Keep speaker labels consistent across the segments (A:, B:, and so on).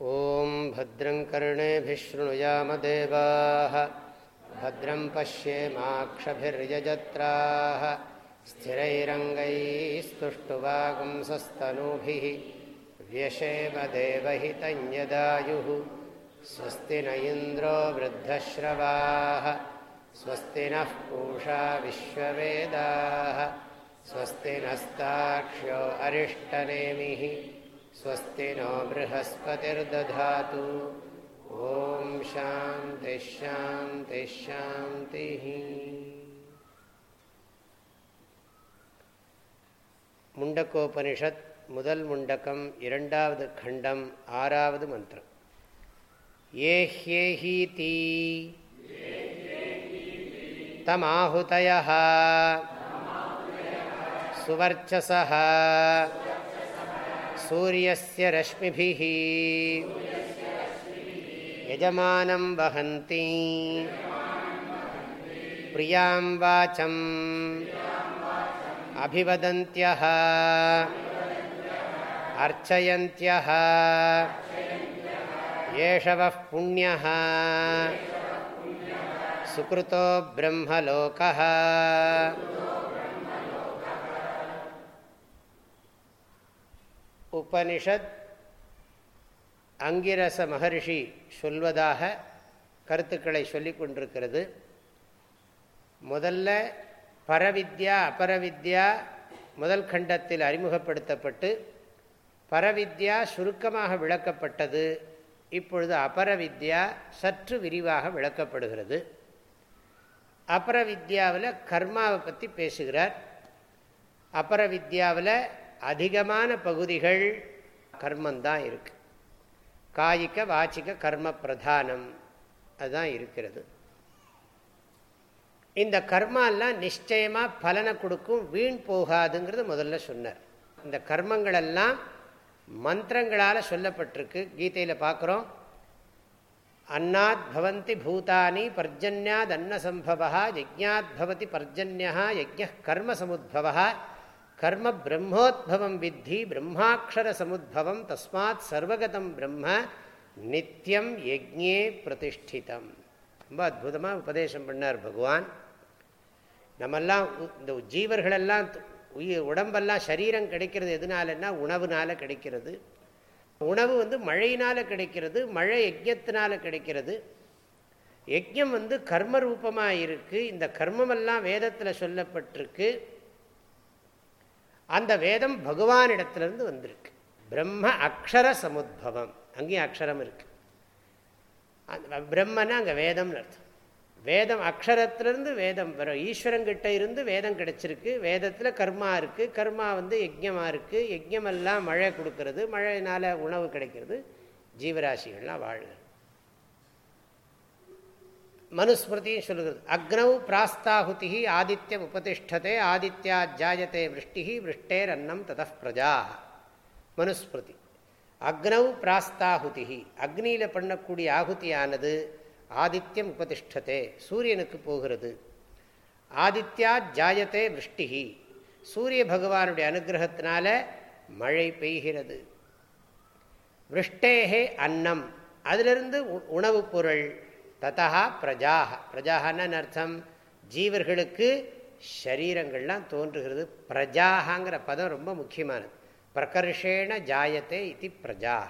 A: ॐ भद्रं कर्णेभिशृणुयामदेवाः भद्रं पश्येमाक्षभिर्यजत्राः स्थिरैरङ्गैस्तुष्टुवागुंसस्तनूभिः यदायुः स्वस्ति न इन्द्रो वृद्धश्रवाः स्वस्ति नः पूषा विश्ववेदाः स्वस्ति नस्ताक्ष्यो अरिष्टनेमिः स्वस्ति नो बृहस्पतिर्दधातु ॐ शान्तिश्शान्तिश्शान्तिः முண்டக்கோபனிஷத் முதல் முண்டக்கம் இரண்டாவது खण्डम् ஆறாவது மந்திரம் ஏஹ்யேஹீதி तमाहुतयः सुवर्चसः सूर्यस्य रश्मिभिः। यजमानं वहन्ति। प्रियाँ वाचम् अभिवदन्त्यः। अर्चयन्त्यः। एष वः पुण्यः உபனிஷத் அங்கிரச மகர்ஷி சொல்வதாக கருத்துக்களை சொல்லி கொண்டிருக்கிறது. முதல்ல பரவித்யா அபரவித்யா முதல் கண்டத்தில் அறிமுகப்படுத்தப்பட்டு பரவித்யா சுருக்கமாக விளக்கப்பட்டது. இப்பொழுது அபரவித்யா சற்று விரிவாக விளக்கப்படுகிறது. அபரவித்யாவில் கர்மாவை பற்றி பேசுகிறார். அபரவித்யாவில் அதிகமான பகுதிகள் கர்மந்தான் இருக்கு. காய்க வாச்சிக கர்ம பிரதானம். அதுதான் இருக்கிறது. இந்த கர்மாலாம் நிச்சயமாக பலனை கொடுக்கும் வீண் போகாதுங்கிறது முதல்ல சொன்னார். இந்த கர்மங்களெல்லாம் மந்திரங்களால் சொல்லப்பட்டிருக்கு. கீதையில் பார்க்குறோம். அன்னாத் பவந்தி பூதானி பர்ஜன்யாத் அன்னசம்பவா யஜ்ஞாத் பவதி பர்ஜன்யா யஜ்ய கர்ம சமுদ্பவா கர்ம பிரம்மோத்பவம் வித்தி பிரம்மாட்சர சமுদ্பவம் தஸ்மாத் சர்வகதம் பிரம்ம நித்தியம் யஜ்ஞே பிரதிஷ்டிதம். ரொம்ப அற்புதமாக உபதேசம் பண்ணார் பகவான். நம்மெல்லாம் இந்த ஜீவர்களெல்லாம் உயிர் உடம்பெல்லாம் சரீரம் கிடைக்கிறது எதுனாலன்னா உணவுனால கிடைக்கிறது. உணவு வந்து மழையினால் கிடைக்கிறது மழை யஜ்யத்தினால கிடைக்கிறது. யஜ்யம் வந்து கர்ம ரூபமாக இருக்குது இந்த கர்மமெல்லாம் வேதத்தில் சொல்லப்பட்டிருக்கு. அந்த வேதம் பகவானிடத்திலிருந்து வந்திருக்கு. பிரம்ம அக்ஷர சமுத்பவம். அங்கேயும் அக்ஷரம் இருக்கு. பிரம்மன்னா அங்கே வேதம்னு அர்த்தம். வேதம் அக்ஷரத்திலிருந்து வேதம் வரும் ஈஸ்வரங்கிட்ட இருந்து வேதம் கிடைச்சிருக்கு. வேதத்தில் கர்மா இருக்குது கர்மா வந்து யஜ்யமாக இருக்குது யஜ்யமெல்லாம் மழை கொடுக்கறது. மழையினால் உணவு கிடைக்கிறது. ஜீவராசிகள்லாம் வாழ்கிறது. மனுஸ்மிருதியும் சொல்லுகிறது அக்னௌ பிராஸ்தாகுதி ஆதித்யம் உபதிஷ்டதே ஆதித்யா ஜாயத்தே விருஷ்டி விருஷ்டேர் அன்னம் தத பிரஜா மனுஸ்மிருதி. அக்னௌ பிராஸ்தாகுதி அக்னியில் பண்ணக்கூடிய ஆகுதியானது ஆதித்யம் உபதிஷ்டதே சூரியனுக்கு போகிறது. ஆதித்யா ஜாயத்தே விருஷ்டி சூரிய பகவானுடைய அனுகிரகத்தினால மழை பெய்கிறது. விருஷ்டேகே அன்னம். அதிலிருந்து உணவுப் பொருள் ததா பிரஜாக பிரஜாகன்னு அர்த்தம்? ஜீவர்களுக்கு ஷரீரங்கள்லாம் தோன்றுகிறது. பிரஜாகங்கிற பதம் ரொம்ப முக்கியமானது. பிரகர்ஷேண ஜாயத்தே இது பிரஜாக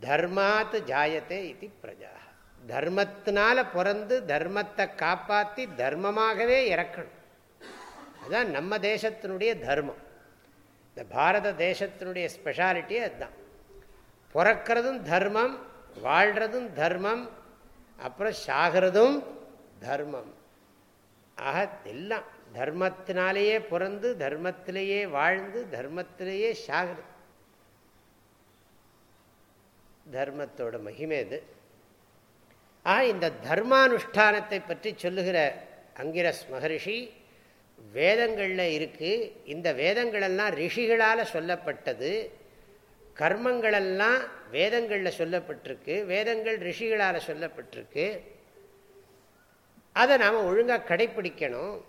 A: தர்மாத் ஜாயத்தே இது பிரஜா தர்மத்தினால பிறந்து தர்மத்தை காப்பாற்றி தர்மமாகவே இறக்கணும். அதுதான் நம்ம தேசத்தினுடைய தர்மம். இந்த பாரத தேசத்தினுடைய ஸ்பெஷாலிட்டியே அதுதான். பிறக்கிறதும் தர்மம் வாழ்கிறதும் தர்மம் அப்புறம் சாகிறதும் தர்மம். ஆக எல்லாம் தர்மத்தினாலேயே பிறந்து தர்மத்திலேயே வாழ்ந்து தர்மத்திலேயே சாகிறது. தர்மத்தோட மகிமை இது ஆ இந்த தர்மானுஷ்டானத்தை பற்றி சொல்லுகிற அங்கிரஸ் மகரிஷி வேதங்களில் இருக்குது இந்த வேதங்களெல்லாம் ரிஷிகளால் சொல்லப்பட்டது. கர்மங்களெல்லாம் வேதங்களில் சொல்லப்பட்டிருக்கு வேதங்கள் ரிஷிகளால் சொல்லப்பட்டிருக்கு. அதை நாம் ஒழுங்காக கடைப்பிடிக்கணும்.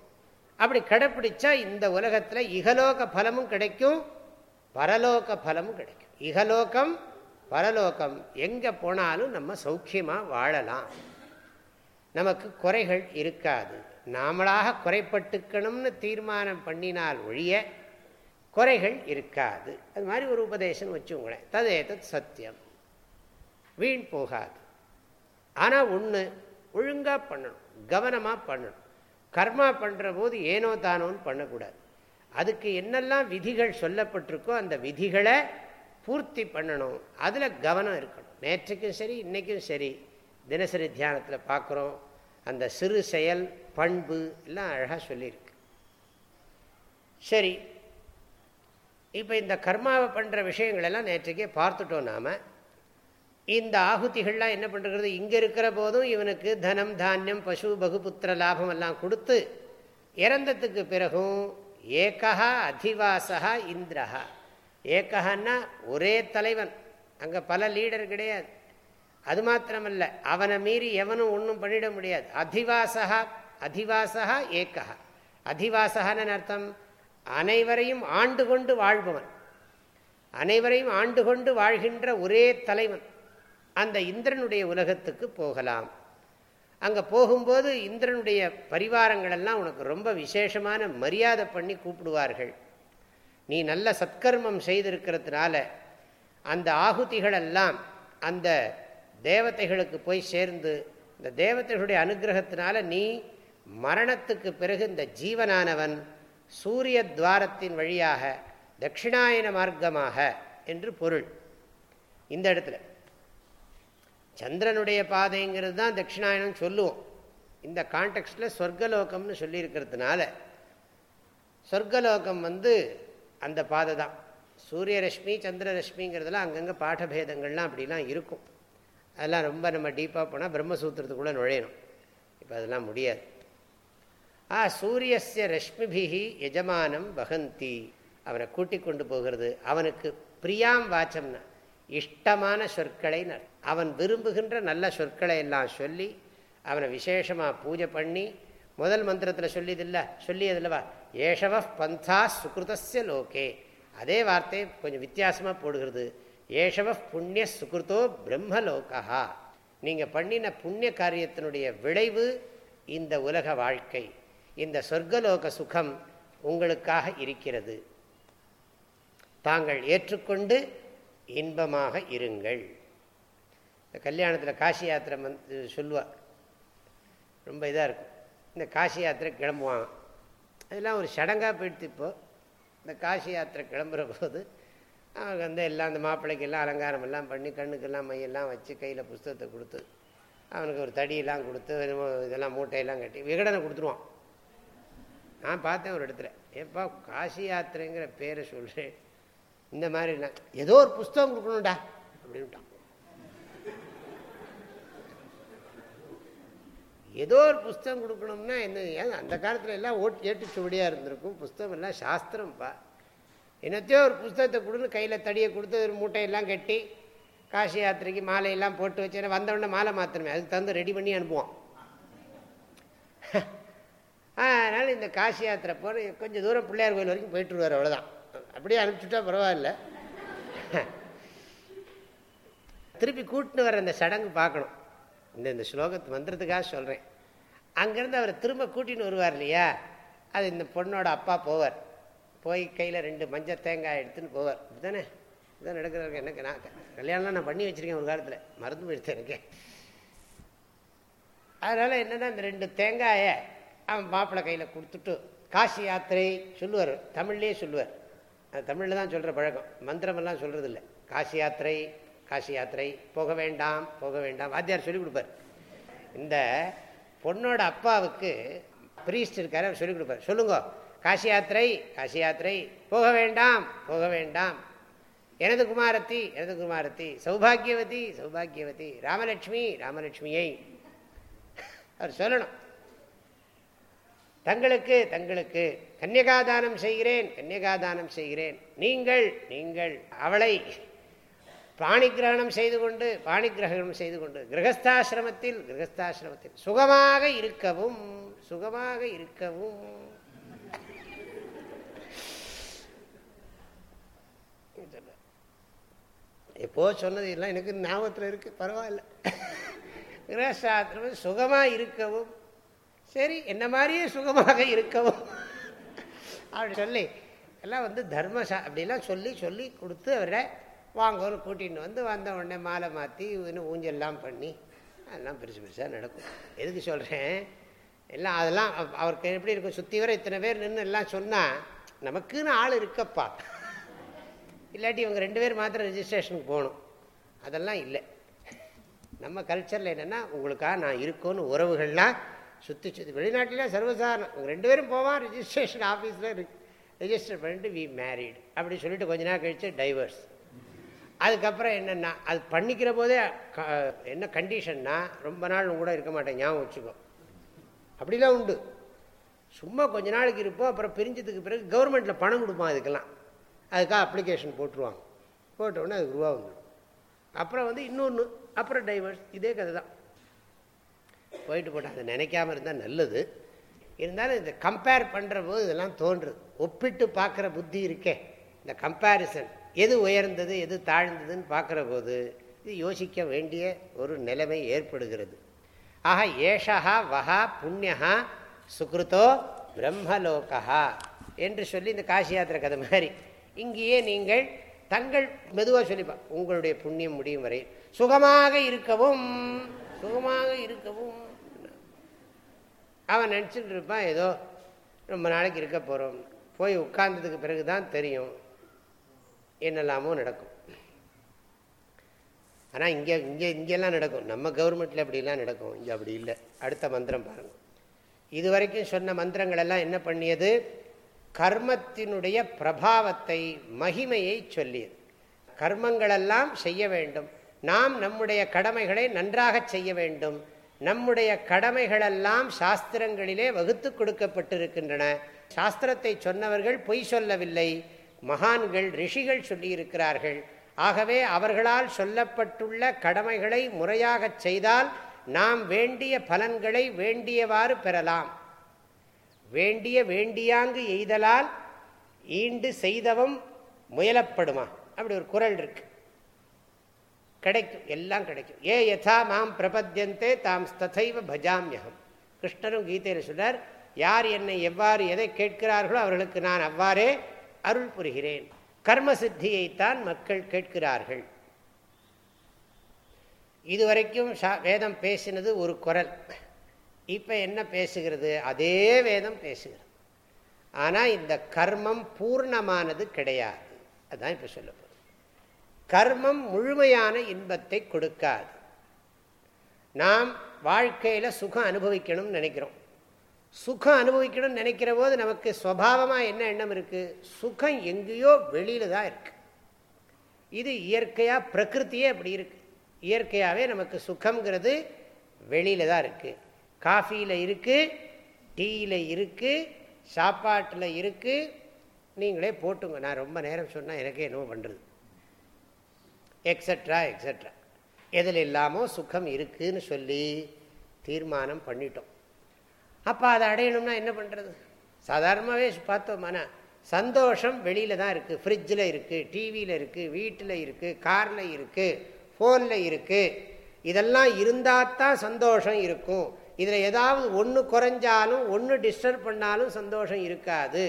A: அப்படி கடைப்பிடிச்சா இந்த உலகத்தில் இகலோக பலமும் கிடைக்கும் பரலோக பலமும் கிடைக்கும். இகலோகம் பரலோகம் எங்கே போனாலும் நம்ம சௌக்கியமாக வாழலாம். நமக்கு குறைகள் இருக்காது. நாமளாக குறைப்பட்டுக்கணும்னு தீர்மானம் பண்ணினால் ஒழிய குறைகள் இருக்காது. அது மாதிரி ஒரு உபதேசம் வச்சுங்களேன் ததேதத் சத்தியம். வீண் போகாது. ஆனால் ஒன்று ஒழுங்காக பண்ணணும். கவனமாக பண்ணணும். கர்மா பண்ணுற போது ஏனோ தானோன்னு பண்ணக்கூடாது. அதுக்கு என்னெல்லாம் விதிகள் சொல்லப்பட்டிருக்கோ அந்த விதிகளை பூர்த்தி பண்ணணும். அதில் கவனம் இருக்கணும். நேற்றுக்கும் சரி இன்றைக்கும் சரி. தினசரி தியானத்தில் பார்க்குறோம் அந்த சிறு செயல் பண்பு எல்லாம் அழகாக சொல்லியிருக்கு. சரி இப்போ இந்த கர்மாவை பண்ணுற விஷயங்கள் எல்லாம் நேற்றுக்கே பார்த்துட்டோம் நாம். இந்த ஆகுதிகள்லாம் என்ன பண்ணுறது இங்கே இருக்கிற போதும் இவனுக்கு தனம் தானியம் பசு பகுபுத்திர லாபம் எல்லாம் கொடுத்து இறந்ததுக்கு பிறகும் ஏகா அதிவாசா இந்திரஹா. ஏகன்னா ஒரே தலைவன். அங்கே பல லீடர் கிடையாது. அது மாத்திரமல்ல அவனை மீறி எவனும் ஒன்றும் பண்ணிட முடியாது. அதிவாசா அதிவாசா ஏகா அதிவாசகான்னு அர்த்தம்? அனைவரையும் ஆண்டு கொண்டு வாழ்பவன். அனைவரையும் ஆண்டு கொண்டு வாழ்கின்ற ஒரே தலைவன் அந்த இந்திரனுடைய உலகத்துக்கு போகலாம். அங்கே போகும்போது இந்திரனுடைய பரிவாரங்கள் எல்லாம் உனக்கு ரொம்ப விசேஷமான மரியாதை பண்ணி கூப்பிடுவார்கள். நீ நல்ல சத்கர்மம் செய்திருக்கிறதுனால அந்த ஆகுதிகளெல்லாம் அந்த தேவதைகளுக்கு போய் சேர்ந்து இந்த தேவதைகளுடைய அனுகிரகத்தினால நீ மரணத்துக்கு பிறகு இந்த ஜீவனானவன் சூரிய துவாரத்தின் வழியாக தட்சிணாயன மார்க்கமாக என்று பொருள். இந்த இடத்துல. சந்திரனுடைய பாதைங்கிறது தான் தட்சிணாயனம் சொல்லுவோம். இந்த கான்டெக்ஸ்டில் சொர்க்கலோகம்னு சொல்லியிருக்கிறதுனால சொர்க்கலோகம் வந்து அந்த பாதை தான். சூரியரஷ்மி சந்திரரஷ்மிங்கிறதுலாம் அங்கங்கே பாடபேதங்கள்லாம் அப்படிலாம் இருக்கும். அதெல்லாம் ரொம்ப நம்ம டீப்பாக போனால் பிரம்மசூத்திரத்துக்குள்ளே நுழையணும். இப்போ அதெல்லாம் முடியாது. ஆ சூரியஸ்ய ரஷ்மிபிகி எஜமானம் வகந்தி அவனை கூட்டி கொண்டு போகிறது. அவனுக்கு பிரியாம் வாச்சம்னா இஷ்டமான சொற்களை அவன் விரும்புகின்ற நல்ல சொற்களை எல்லாம் சொல்லி அவனை விசேஷமாக பூஜை பண்ணி முதல் மந்திரத்தில் சொல்லியதில்ல சொல்லியதில்லவா? ஏஷவ பந்தா சுகிருதஸ்ய லோகே. அதே வார்த்தை கொஞ்சம் வித்தியாசமாக போடுகிறது. ஏஷவ புண்ணிய சுகிருத்தோ பிரம்மலோகா நீங்கள் பண்ணின புண்ணிய காரியத்தினுடைய விளைவு இந்த உலக வாழ்க்கை. இந்த சொர்க்கலோக சுகம் உங்களுக்காக இருக்கிறது. தாங்கள் ஏற்றுக்கொண்டு இன்பமாக இருங்கள். இந்த கல்யாணத்தில் காசி யாத்திரை வந்து சொல்லுவாள் ரொம்ப இதாக இருக்கும். இந்த காசி யாத்திரை கிளம்புவான். அதெல்லாம் ஒரு சடங்காக போயிடுத்து இப்போது இந்த காசி யாத்திரை கிளம்புற போது அவங்க வந்து எல்லாம் அந்த மாப்பிள்ளைக்கெல்லாம் அலங்காரம் எல்லாம் பண்ணி கண்ணுக்கெல்லாம் மையெல்லாம் வச்சு கையில் புஸ்தகத்தை கொடுத்து அவனுக்கு ஒரு தடியெல்லாம் கொடுத்து இதெல்லாம் மூட்டையெல்லாம் கட்டி விகடனை கொடுத்துருவான். நான் பார்த்தேன் ஒரு இடத்துல. ஏப்பா காசி யாத்திரைங்கிற பேரை சொல்கிறேன் இந்த மாதிரிலாம். ஏதோ ஒரு புஸ்தகம் கொடுக்கணும்டா அப்படின்ட்டான். ஏதோ ஒரு புஸ்தகம் கொடுக்கணும்னா என்ன ஏன் அந்த காலத்தில் எல்லாம் ஓட்டு ஏட்டுச்சுவடியாக இருந்திருக்கும். புஸ்தகம் எல்லாம் சாஸ்திரம்ப்பா என்னத்தையோ ஒரு புஸ்தகத்தை கொடுன்னு கையில் தடியை கொடுத்து ஒரு மூட்டையெல்லாம் கட்டி காசி யாத்திரைக்கு மாலையெல்லாம் போட்டு வச்சு வந்தவொடனே மாலை மாத்திரமே அதுக்கு தந்து ரெடி பண்ணி அனுப்புவோம் அதனால் இந்த காசி யாத்திரை போகிற கொஞ்சம் தூரம் பிள்ளையார் கோயில் வரைக்கும் போயிட்டு வருவார் அவ்வளோதான் அப்படியே அனுப்பிச்சுட்டா பரவாயில்ல. திருப்பி கூட்டின்னு வர அந்த சடங்கு பார்க்கணும். இந்த இந்த ஸ்லோகத்து மந்திரத்துக்காக சொல்கிறேன் அங்கேருந்து அவர் திரும்ப கூட்டின்னு வருவார் இல்லையா? அது இந்த பொண்ணோட அப்பா போவார். போய் கையில் ரெண்டு மஞ்சள் தேங்காய் எடுத்துன்னு போவார். இதுதானே இதுதான் நடக்கிறாரு எனக்கு நான் கல்யாணம்லாம் நான் பண்ணி வச்சுருக்கேன் ஒரு காலத்தில். மறந்து போயிடுச்சு எனக்கு. அதனால் என்னென்னா இந்த ரெண்டு தேங்காயை அவன் மாப்பிள்ளை கையில் கொடுத்துட்டு காசி யாத்திரை சொல்லுவார். தமிழ்லேயே சொல்லுவார். அது தமிழில் தான் சொல்கிற பழக்கம். மந்திரமெல்லாம் சொல்கிறது இல்லை காசி யாத்திரை காசி யாத்திரை போக வேண்டாம் போக வேண்டாம். வாத்தியார் சொல்லிக் கொடுப்பார். இந்த பொண்ணோட அப்பாவுக்கு பிரீஸ்ட் இருக்கார் அவர் சொல்லிக் கொடுப்பார். சொல்லுங்க. காசி யாத்திரை காசி யாத்திரை போக வேண்டாம் போக வேண்டாம். எனது குமாரத்தி எனது குமாரத்தி சௌபாகியவதி சௌபாகியவதி ராமலட்சுமி ராமலட்சுமியை. அவர் சொல்லணும். தங்களுக்கு தங்களுக்கு கன்னியகாதானம் செய்கிறேன் கன்னியகாதானம் செய்கிறேன். நீங்கள் நீங்கள் அவளை பாணிகிரகணம் செய்து கொண்டு பாணிகிரகணம் செய்து கொண்டு கிரகஸ்தாசிரமத்தில் கிரகஸ்தாசிரமத்தில் சுகமாக இருக்கவும் சுகமாக இருக்கவும். எப்போ சொன்னது எல்லாம் எனக்கு ஞாபகத்தில் இருக்குது பரவாயில்ல. கிரகஸ்தாசிரமம் சுகமாக இருக்கவும் சரி என்ன மாதிரியே சுகமாக இருக்கவும். அப்படி சொல்லி எல்லாம் வந்து தர்மசா அப்படிலாம் சொல்லி சொல்லி கொடுத்து அவரை வாங்கன்னு கூட்டின்னு வந்து வந்த உடனே மாலை மாற்றி இன்னும் ஊஞ்சல்லாம் பண்ணி அதெல்லாம் பெருசு பெருசாக நடக்கும். எதுக்கு சொல்கிறேன் எல்லாம் அதெல்லாம் அவருக்கு எப்படி இருக்கும்? சுற்றி வர இத்தனை பேர் நின்று எல்லாம் சொன்னால் நமக்குன்னு ஆள் இருக்கப்பா. இல்லாட்டி இவங்க ரெண்டு பேர் மாத்திரம் ரிஜிஸ்ட்ரேஷனுக்கு போகணும். அதெல்லாம் இல்லை. நம்ம கல்ச்சரில் என்னென்னா உங்களுக்காக நான் இருக்கோன்னு உறவுகள்லாம் சுற்றி சுற்றி வெளிநாட்டில் சர்வசாதாரணம் ரெண்டு பேரும் போவான் ரிஜிஸ்ட்ரேஷன் ஆஃபீஸில் ரிஜிஸ்டர் பண்ணிட்டு வி மேரீடு அப்படி சொல்லிட்டு கொஞ்ச நாள் கழித்து டைவர்ஸ் அதுக்கப்புறம் என்னென்னா அது பண்ணிக்கிற போதே என்ன கண்டிஷன்னா ரொம்ப நாள் கூட இருக்க மாட்டேன் ஞாபகம் வச்சுக்கோ. அப்படிலாம் உண்டு. சும்மா கொஞ்ச நாளைக்கு இருப்போம் அப்புறம் பிரிஞ்சதுக்கு பிறகு கவர்மெண்ட்டில் பணம் கொடுப்பான் அதுக்கெல்லாம் அதுக்காக அப்ளிகேஷன் போட்டுருவாங்க. போட்டோடனே அதுக்கு ரூபா வந்துடும் அப்புறம் வந்து இன்னொன்று அப்புறம் டைவர்ஸ் இதே கதை தான் போயிட்டு போட்டு அதை நினைக்காம இருந்தால் நல்லது. இருந்தாலும் இந்த கம்பேர் பண்ணுற போது இதெல்லாம் தோன்றுது. ஒப்பிட்டு பார்க்குற புத்தி இருக்கே. இந்த கம்பேரிசன் எது உயர்ந்தது எது தாழ்ந்ததுன்னு பார்க்குற போது இது யோசிக்க வேண்டிய ஒரு நிலைமை ஏற்படுகிறது. ஆக ஏஷா வஹா புண்ணியா சுக்ருதோ பிரம்மலோகா என்று சொல்லி இந்த காசி யாத்திரை கதை மாதிரி. இங்கேயே நீங்கள் தங்கள் மெதுவாக சொல்லிப்பா. உங்களுடைய புண்ணியம் முடியும் வரை. சுகமாக இருக்கவும் சுகமாக இருக்கவும். அவன் நினச்சிட்டு இருப்பான் ஏதோ ரொம்ப நாளைக்கு இருக்க போகிறோம் போய் உட்கார்ந்ததுக்கு பிறகு தான் தெரியும் என்னெல்லாமோ நடக்கும். ஆனால் இங்கே இங்கே இங்கெல்லாம் நடக்கும். நம்ம கவர்மெண்ட்டில் அப்படிலாம் நடக்கும். இங்கே அப்படி இல்லை. அடுத்த மந்திரம் பாருங்கள் இது வரைக்கும் சொன்ன மந்திரங்கள் எல்லாம் என்ன பண்ணியது? கர்மத்தினுடைய பிரபாவத்தை மகிமையை சொல்லியது. கர்மங்களெல்லாம் செய்ய வேண்டும். நாம் நம்முடைய கடமைகளை நன்றாக செய்ய வேண்டும். நம்முடைய கடமைகளெல்லாம் சாஸ்திரங்களிலே வகுத்து கொடுக்கப்பட்டிருக்கின்றன. சாஸ்திரத்தை சொன்னவர்கள் பொய் சொல்லவில்லை. மகான்கள் ரிஷிகள் சொல்லியிருக்கிறார்கள். ஆகவே அவர்களால் சொல்லப்பட்டுள்ள கடமைகளை முறையாக செய்தால் நாம் வேண்டிய பலன்களை வேண்டியவாறு பெறலாம். வேண்டிய வேண்டியாங்கு எய்தலால் ஈண்டு செய்தவம் முயலப்படுமா? அப்படி ஒரு குரல் இருக்கு. கிடைக்கும் எல்லாம் கிடைக்கும். ஏ யதா மாம் பிரபத்தியந்தே தாம் ததைவ பஜாமியகம் கிருஷ்ணரும் கீதையில் சொல்றார் யார் என்னை எவ்வாறு எதை கேட்கிறார்களோ அவர்களுக்கு நான் அவ்வாறே அருள் புரிகிறேன். கர்ம சித்தியைத்தான் மக்கள் கேட்கிறார்கள். இதுவரைக்கும் வேதம் பேசினது ஒரு குரல். இப்போ என்ன பேசுகிறது? அதே வேதம் பேசுகிறது. ஆனால் இந்த கர்மம் பூர்ணமானது கிடையாது. அதுதான் இப்போ சொல்ல கர்மம் முழுமையான இன்பத்தை கொடுக்காது. நாம் வாழ்க்கையில் சுகம் அனுபவிக்கணும்னு நினைக்கிறோம். சுகம் அனுபவிக்கணும்னு நினைக்கிற போது நமக்கு சுவாவமாக என்ன எண்ணம் இருக்குது சுகம் எங்கேயோ வெளியில் தான் இருக்குது இது இயற்கையாக பிரகிருத்தியே அப்படி இருக்குது இயற்கையாகவே நமக்கு சுகங்கிறது வெளியில் தான் இருக்குது காஃபியில் இருக்குது டீயில் இருக்குது சாப்பாட்டில் இருக்குது நீங்களே போட்டுங்க. நான் ரொம்ப நேரம் சொன்னால் எனக்கே என்னவோ பண்ணுறது எக்ஸட்ரா எக்ஸட்ரா எதில் இல்லாமல் சுகம் இருக்குதுன்னு சொல்லி தீர்மானம் பண்ணிட்டோம். அப்போ அதை அடையணும்னா என்ன பண்ணுறது சாதாரணமாகவே பார்த்தோம்னா சந்தோஷம் வெளியில் தான் இருக்குது ஃப்ரிட்ஜில் இருக்குது டிவியில் இருக்குது வீட்டில் இருக்குது காரில் இருக்குது ஃபோனில் இருக்குது இதெல்லாம் இருந்தால் தான் சந்தோஷம் இருக்கும். இதில் ஏதாவது ஒன்று குறைஞ்சாலும் ஒன்று டிஸ்டர்ப் பண்ணாலும் சந்தோஷம் இருக்காது.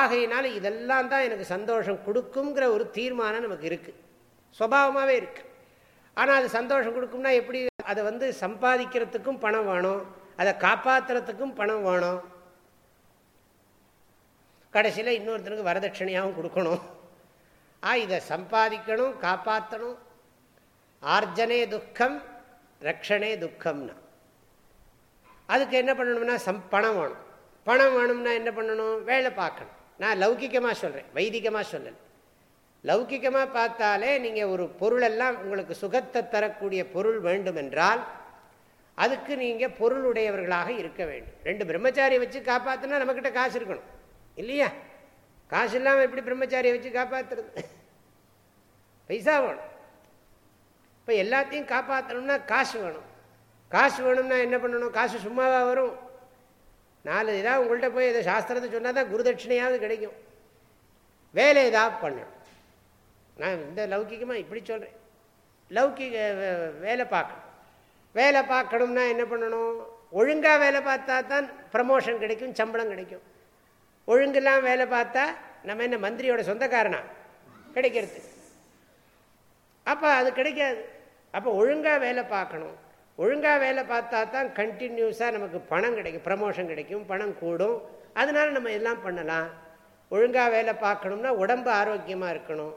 A: ஆகையினால இதெல்லாம் தான் எனக்கு சந்தோஷம் கொடுக்குங்கிற ஒரு தீர்மானம் நமக்கு இருக்குது சுவாவமாகவே இருக்குது ஆனால் அது சந்தோஷம் கொடுக்கும்னா எப்படி? அதை வந்து சம்பாதிக்கிறதுக்கும் பணம் வேணும். அதை காப்பாற்றுறதுக்கும் பணம் வேணும். கடைசியில் இன்னொருத்தனுக்கு வரதட்சணையாகவும் கொடுக்கணும். ஆ இதை சம்பாதிக்கணும் காப்பாற்றணும் ஆர்ஜனே துக்கம் ரக்ஷனே துக்கம்னா. அதுக்கு என்ன பண்ணணும்னா சம் பணம் வேணும். பணம் வேணும்னா என்ன பண்ணணும்? வேலை பார்க்கணும். நான் லௌகிக்கமாக சொல்கிறேன் வைதிகமாக சொல்லலை. லௌகிக்கமாக பார்த்தாலே நீங்கள் ஒரு பொருளெல்லாம் உங்களுக்கு சுகத்தை தரக்கூடிய பொருள் வேண்டும் என்றால் அதுக்கு நீங்கள் பொருளுடையவர்களாக இருக்க வேண்டும். ரெண்டு பிரம்மச்சாரியை வச்சு காப்பாற்றினா நம்மக்கிட்ட காசு இருக்கணும். இல்லையா? காசு இல்லாமல் எப்படி பிரம்மச்சாரியை வச்சு காப்பாற்றுறது பைசா வேணும். இப்போ எல்லாத்தையும் காப்பாற்றணும்னா காசு வேணும். காசு வேணும்னா என்ன பண்ணணும்? காசு சும்மாவாக வரும். நாலு இதாக உங்கள்கிட்ட போய் இதை சாஸ்திரத்தை சொன்னால் தான் குருதட்சிணையாவது கிடைக்கும். வேலை ஏதாவது பண்ணணும். நான் இந்த லௌகிகமாக இப்படி சொல்கிறேன் லௌகிக வேலை பார்க்கணும். வேலை பார்க்கணும்னா என்ன பண்ணணும்? ஒழுங்காக வேலை பார்த்தா தான் ப்ரமோஷன் கிடைக்கும் சம்பளம் கிடைக்கும். ஒழுங்கெல்லாம் வேலை பார்த்தா நம்ம என்ன மந்திரியோட சொந்தக்காரனா? கிடைக்கிறது. அப்போ அது கிடைக்காது. அப்போ ஒழுங்காக வேலை பார்க்கணும். ஒழுங்காக வேலை பார்த்தா தான் கண்டினியூஸாக நமக்கு பணம் கிடைக்கும் ப்ரமோஷன் கிடைக்கும் பணம் கூடும். அதனால நம்ம எல்லாம் பண்ணலாம். ஒழுங்காக வேலை பார்க்கணும்னா உடம்பு ஆரோக்கியமாக இருக்கணும்.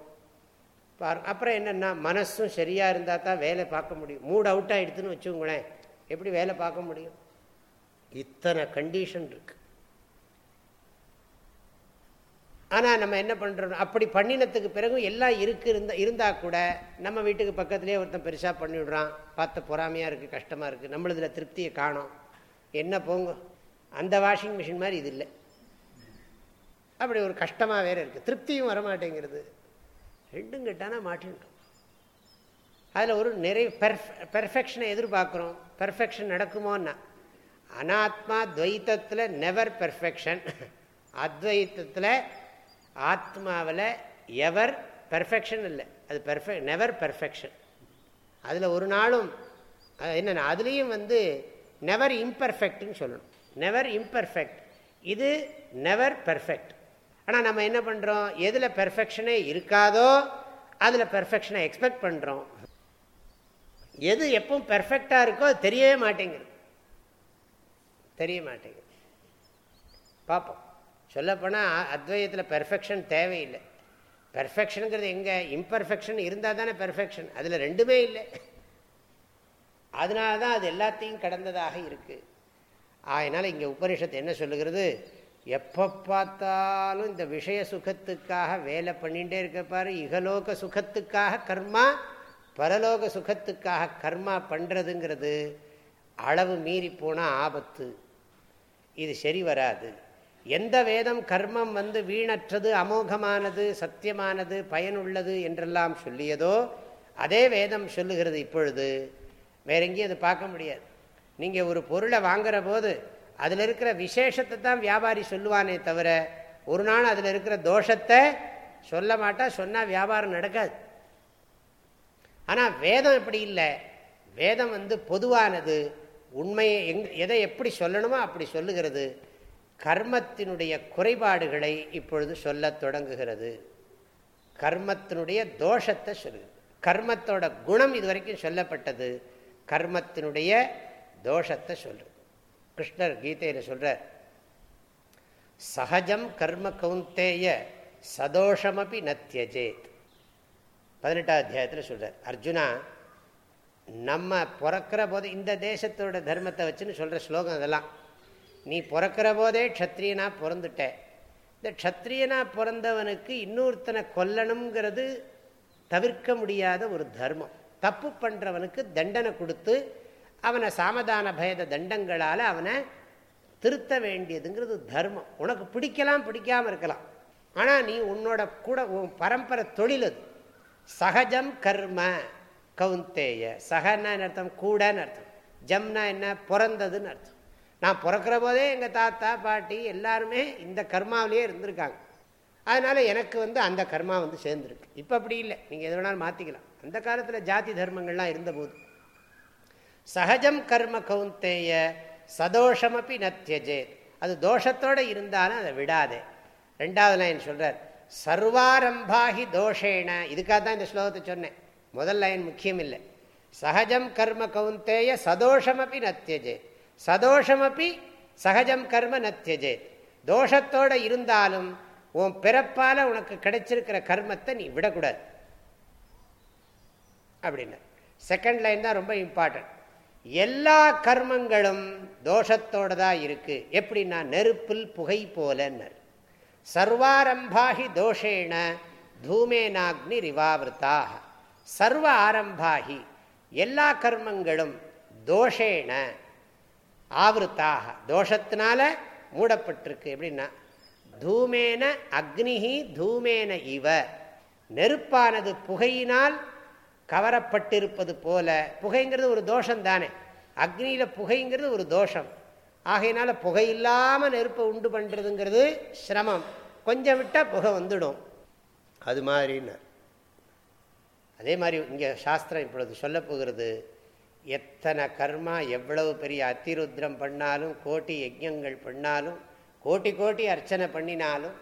A: அப்புறம் என்னென்னா மனசும் சரியாக இருந்தால் தான் வேலை பார்க்க முடியும். மூட் அவுட் ஆகிடுதுன்னு வச்சுக்கோங்களேன். எப்படி வேலை பார்க்க முடியும்? இத்தனை கண்டிஷன் இருக்கு. ஆனால் நம்ம என்ன பண்ணுறோம் அப்படி பண்ணினத்துக்கு பிறகு எல்லாம் இருக்கு இருந்தால் இருந்தால் கூட நம்ம வீட்டுக்கு பக்கத்துலேயே ஒருத்தன் பெருசாக பண்ணிவிடுறான் பார்த்த பொறாமையாக இருக்குது கஷ்டமாக இருக்குது நம்மளதில் திருப்தியை காணும். என்ன போங்க? அந்த வாஷிங் மிஷின் மாதிரி இது இல்லை. அப்படி ஒரு கஷ்டமாக வேறு இருக்குது திருப்தியும் வரமாட்டேங்கிறது. ரெண்டும் கெட்டானா மாட்டின்ட்டோம் அதில் ஒரு நிறைய பெர்ஃப் பெர்ஃபெக்ஷனை எதிர்பார்க்குறோம். பெர்ஃபெக்ஷன் நடக்குமோன்னா அனாத்மா துவைத்தத்தில் நெவர் பெர்ஃபெக்ஷன் அத்வைத்தத்தில் ஆத்மாவில் எவர் பெர்ஃபெக்ஷன் இல்லை. அது பெர்ஃபெக்ட் நெவர் பெர்ஃபெக்ஷன் அதில் ஒரு நாளும் என்னென்ன அதுலேயும் வந்து நெவர் இம்பர்ஃபெக்ட்னு சொல்லணும். நெவர் இம்பர்ஃபெக்ட் இது நெவர் பெர்ஃபெக்ட் ஆனால் நம்ம என்ன பண்ணுறோம் எதில் பெர்ஃபெக்ஷனே இருக்காதோ அதில் பெர்ஃபெக்ஷனை எக்ஸ்பெக்ட் பண்ணுறோம் எது எப்பவும் பெர்ஃபெக்டாக இருக்கோ அது தெரியவே மாட்டேங்குது. தெரிய மாட்டேங்குது. பார்ப்போம் சொல்லப்போனால் அத்வையத்தில் பெர்ஃபெக்ஷன் தேவையில்லை. பெர்ஃபெக்ஷனுங்கிறது எங்கே? இம்பர்ஃபெக்ஷன் இருந்தால் தானே பெர்ஃபெக்ஷன் அதில் ரெண்டுமே இல்லை. அதனால தான் அது எல்லாத்தையும் கடந்ததாக இருக்குது அதனால் இங்கே உபனிஷத்து என்ன சொல்லுகிறது? எப்போ பார்த்தாலும் இந்த விஷய சுகத்துக்காக வேலை பண்ணிகிட்டே இருக்க இகலோக சுகத்துக்காக கர்மா பரலோக சுகத்துக்காக கர்மா பண்ணுறதுங்கிறது அளவு மீறி போனால் ஆபத்து. இது சரி வராது. எந்த வேதம் கர்மம் வந்து வீணற்றது அமோகமானது சத்தியமானது பயனுள்ளது என்றெல்லாம் சொல்லியதோ அதே வேதம் சொல்லுகிறது இப்பொழுது. வேற எங்கேயும் அது பார்க்க முடியாது. நீங்கள் ஒரு பொருளை வாங்குற போது அதில் இருக்கிற விசேஷத்தை தான் வியாபாரி சொல்லுவானே தவிர ஒரு நாள் அதில் இருக்கிற தோஷத்தை சொல்ல மாட்டா சொன்னால் வியாபாரம் நடக்காது. ஆனால் வேதம் எப்படி இல்லை. வேதம் வந்து பொதுவானது. உண்மையை எங் எதை எப்படி சொல்லணுமோ அப்படி சொல்லுகிறது. கர்மத்தினுடைய குறைபாடுகளை இப்பொழுது சொல்ல தொடங்குகிறது. கர்மத்தினுடைய தோஷத்தை சொல்லுது கர்மத்தோட குணம் இதுவரைக்கும் சொல்லப்பட்டது. கர்மத்தினுடைய தோஷத்தை சொல்லுது கிருஷ்ணர் கீதையில் சொல்கிறார் சகஜம் கர்ம கவுந்தேய சதோஷமபி நத்தியஜேத் பதினெட்டாம் அத்தியாயத்தில் சொல்கிறார் அர்ஜுனா நம்ம பிறக்கிற போது இந்த தேசத்தோட தர்மத்தை வச்சுன்னு சொல்கிற ஸ்லோகம் அதெல்லாம். நீ பிறக்கிற போதே க்ஷத்ரியனா பிறந்துட்ட. இந்த க்ஷத்ரியனா பிறந்தவனுக்கு இன்னொருத்தனை கொல்லணுங்கிறது தவிர்க்க முடியாத ஒரு தர்மம். தப்பு பண்ணுறவனுக்கு தண்டனை கொடுத்து அவனை சாமதான பயத தண்டங்களால் அவனை திருத்த வேண்டியதுங்கிறது தர்மம். உனக்கு பிடிக்கலாம் பிடிக்காமல் இருக்கலாம். ஆனால் நீ உன்னோட கூட உன் பரம்பரை தொழில் அது. சகஜம் கர்ம கவுந்தேய சகன்னா அர்த்தம்? கூடன்னு அர்த்தம். ஜம்னா என்ன? பிறந்ததுன்னு அர்த்தம். நான் பிறக்கிற போதே எங்கள் தாத்தா பாட்டி எல்லாருமே இந்த கர்மாவிலேயே இருந்திருக்காங்க. அதனால் எனக்கு வந்து அந்த கர்மா வந்து சேர்ந்துருக்கு. இப்போ அப்படி இல்லை. நீங்கள் எது வேணாலும் மாற்றிக்கலாம் அந்த காலத்தில் ஜாதி தர்மங்கள்லாம் இருந்தபோது சகஜம் கர்ம கவுந்தேய சதோஷமப்பி நத்தியஜேத் அது தோஷத்தோடு இருந்தாலும் அதை விடாதே. ரெண்டாவது லைன் சொல்கிறார் சர்வாரம்பாகி தோஷேன. இதுக்காக தான் இந்த ஸ்லோகத்தை சொன்னேன். முதல் லைன் முக்கியம் இல்லை. சகஜம் கர்ம கவுந்தேய சதோஷமப்பி நத்தியஜே சதோஷமப்பி சகஜம் கர்ம நத்தியஜே தோஷத்தோடு இருந்தாலும் உன் பிறப்பால் உனக்கு கிடைச்சிருக்கிற கர்மத்தை நீ விடக்கூடாது. அப்படின்னு செகண்ட் லைன் தான் ரொம்ப இம்பார்ட்டன்ட் எல்லா கர்மங்களும் தோஷத்தோடு தான் இருக்கு. எப்படின்னா நெருப்பில் புகை போலன்னர். சர்வாரம்பாகி தோஷேன தூமேனாக்னி ரிவாவிருத்தாக. சர்வ ஆரம்பாகி எல்லா கர்மங்களும் தோஷேன ஆவருத்தாக. தோஷத்தினால மூடப்பட்டிருக்கு. எப்படின்னா தூமேன அக்னிஹி தூமேன இவ. நெருப்பானது புகையினால் கவரப்பட்டிருப்பது போல புகைங்கிறது ஒரு தோஷம் தானே அக்னியில் புகைங்கிறது ஒரு தோஷம். ஆகையினால புகை இல்லாமல் நெருப்பை உண்டு பண்ணுறதுங்கிறது சிரமம். கொஞ்சம் விட்டால் புகை வந்துடும். அது மாதிரின்னு. அதே மாதிரி இங்கே சாஸ்திரம் இப்பொழுது சொல்ல போகிறது எத்தனை கர்மா எவ்வளவு பெரிய அத்திருத்ரம் பண்ணாலும் கோட்டி யஜ்யங்கள் பண்ணாலும் கோட்டி கோட்டி அர்ச்சனை பண்ணினாலும்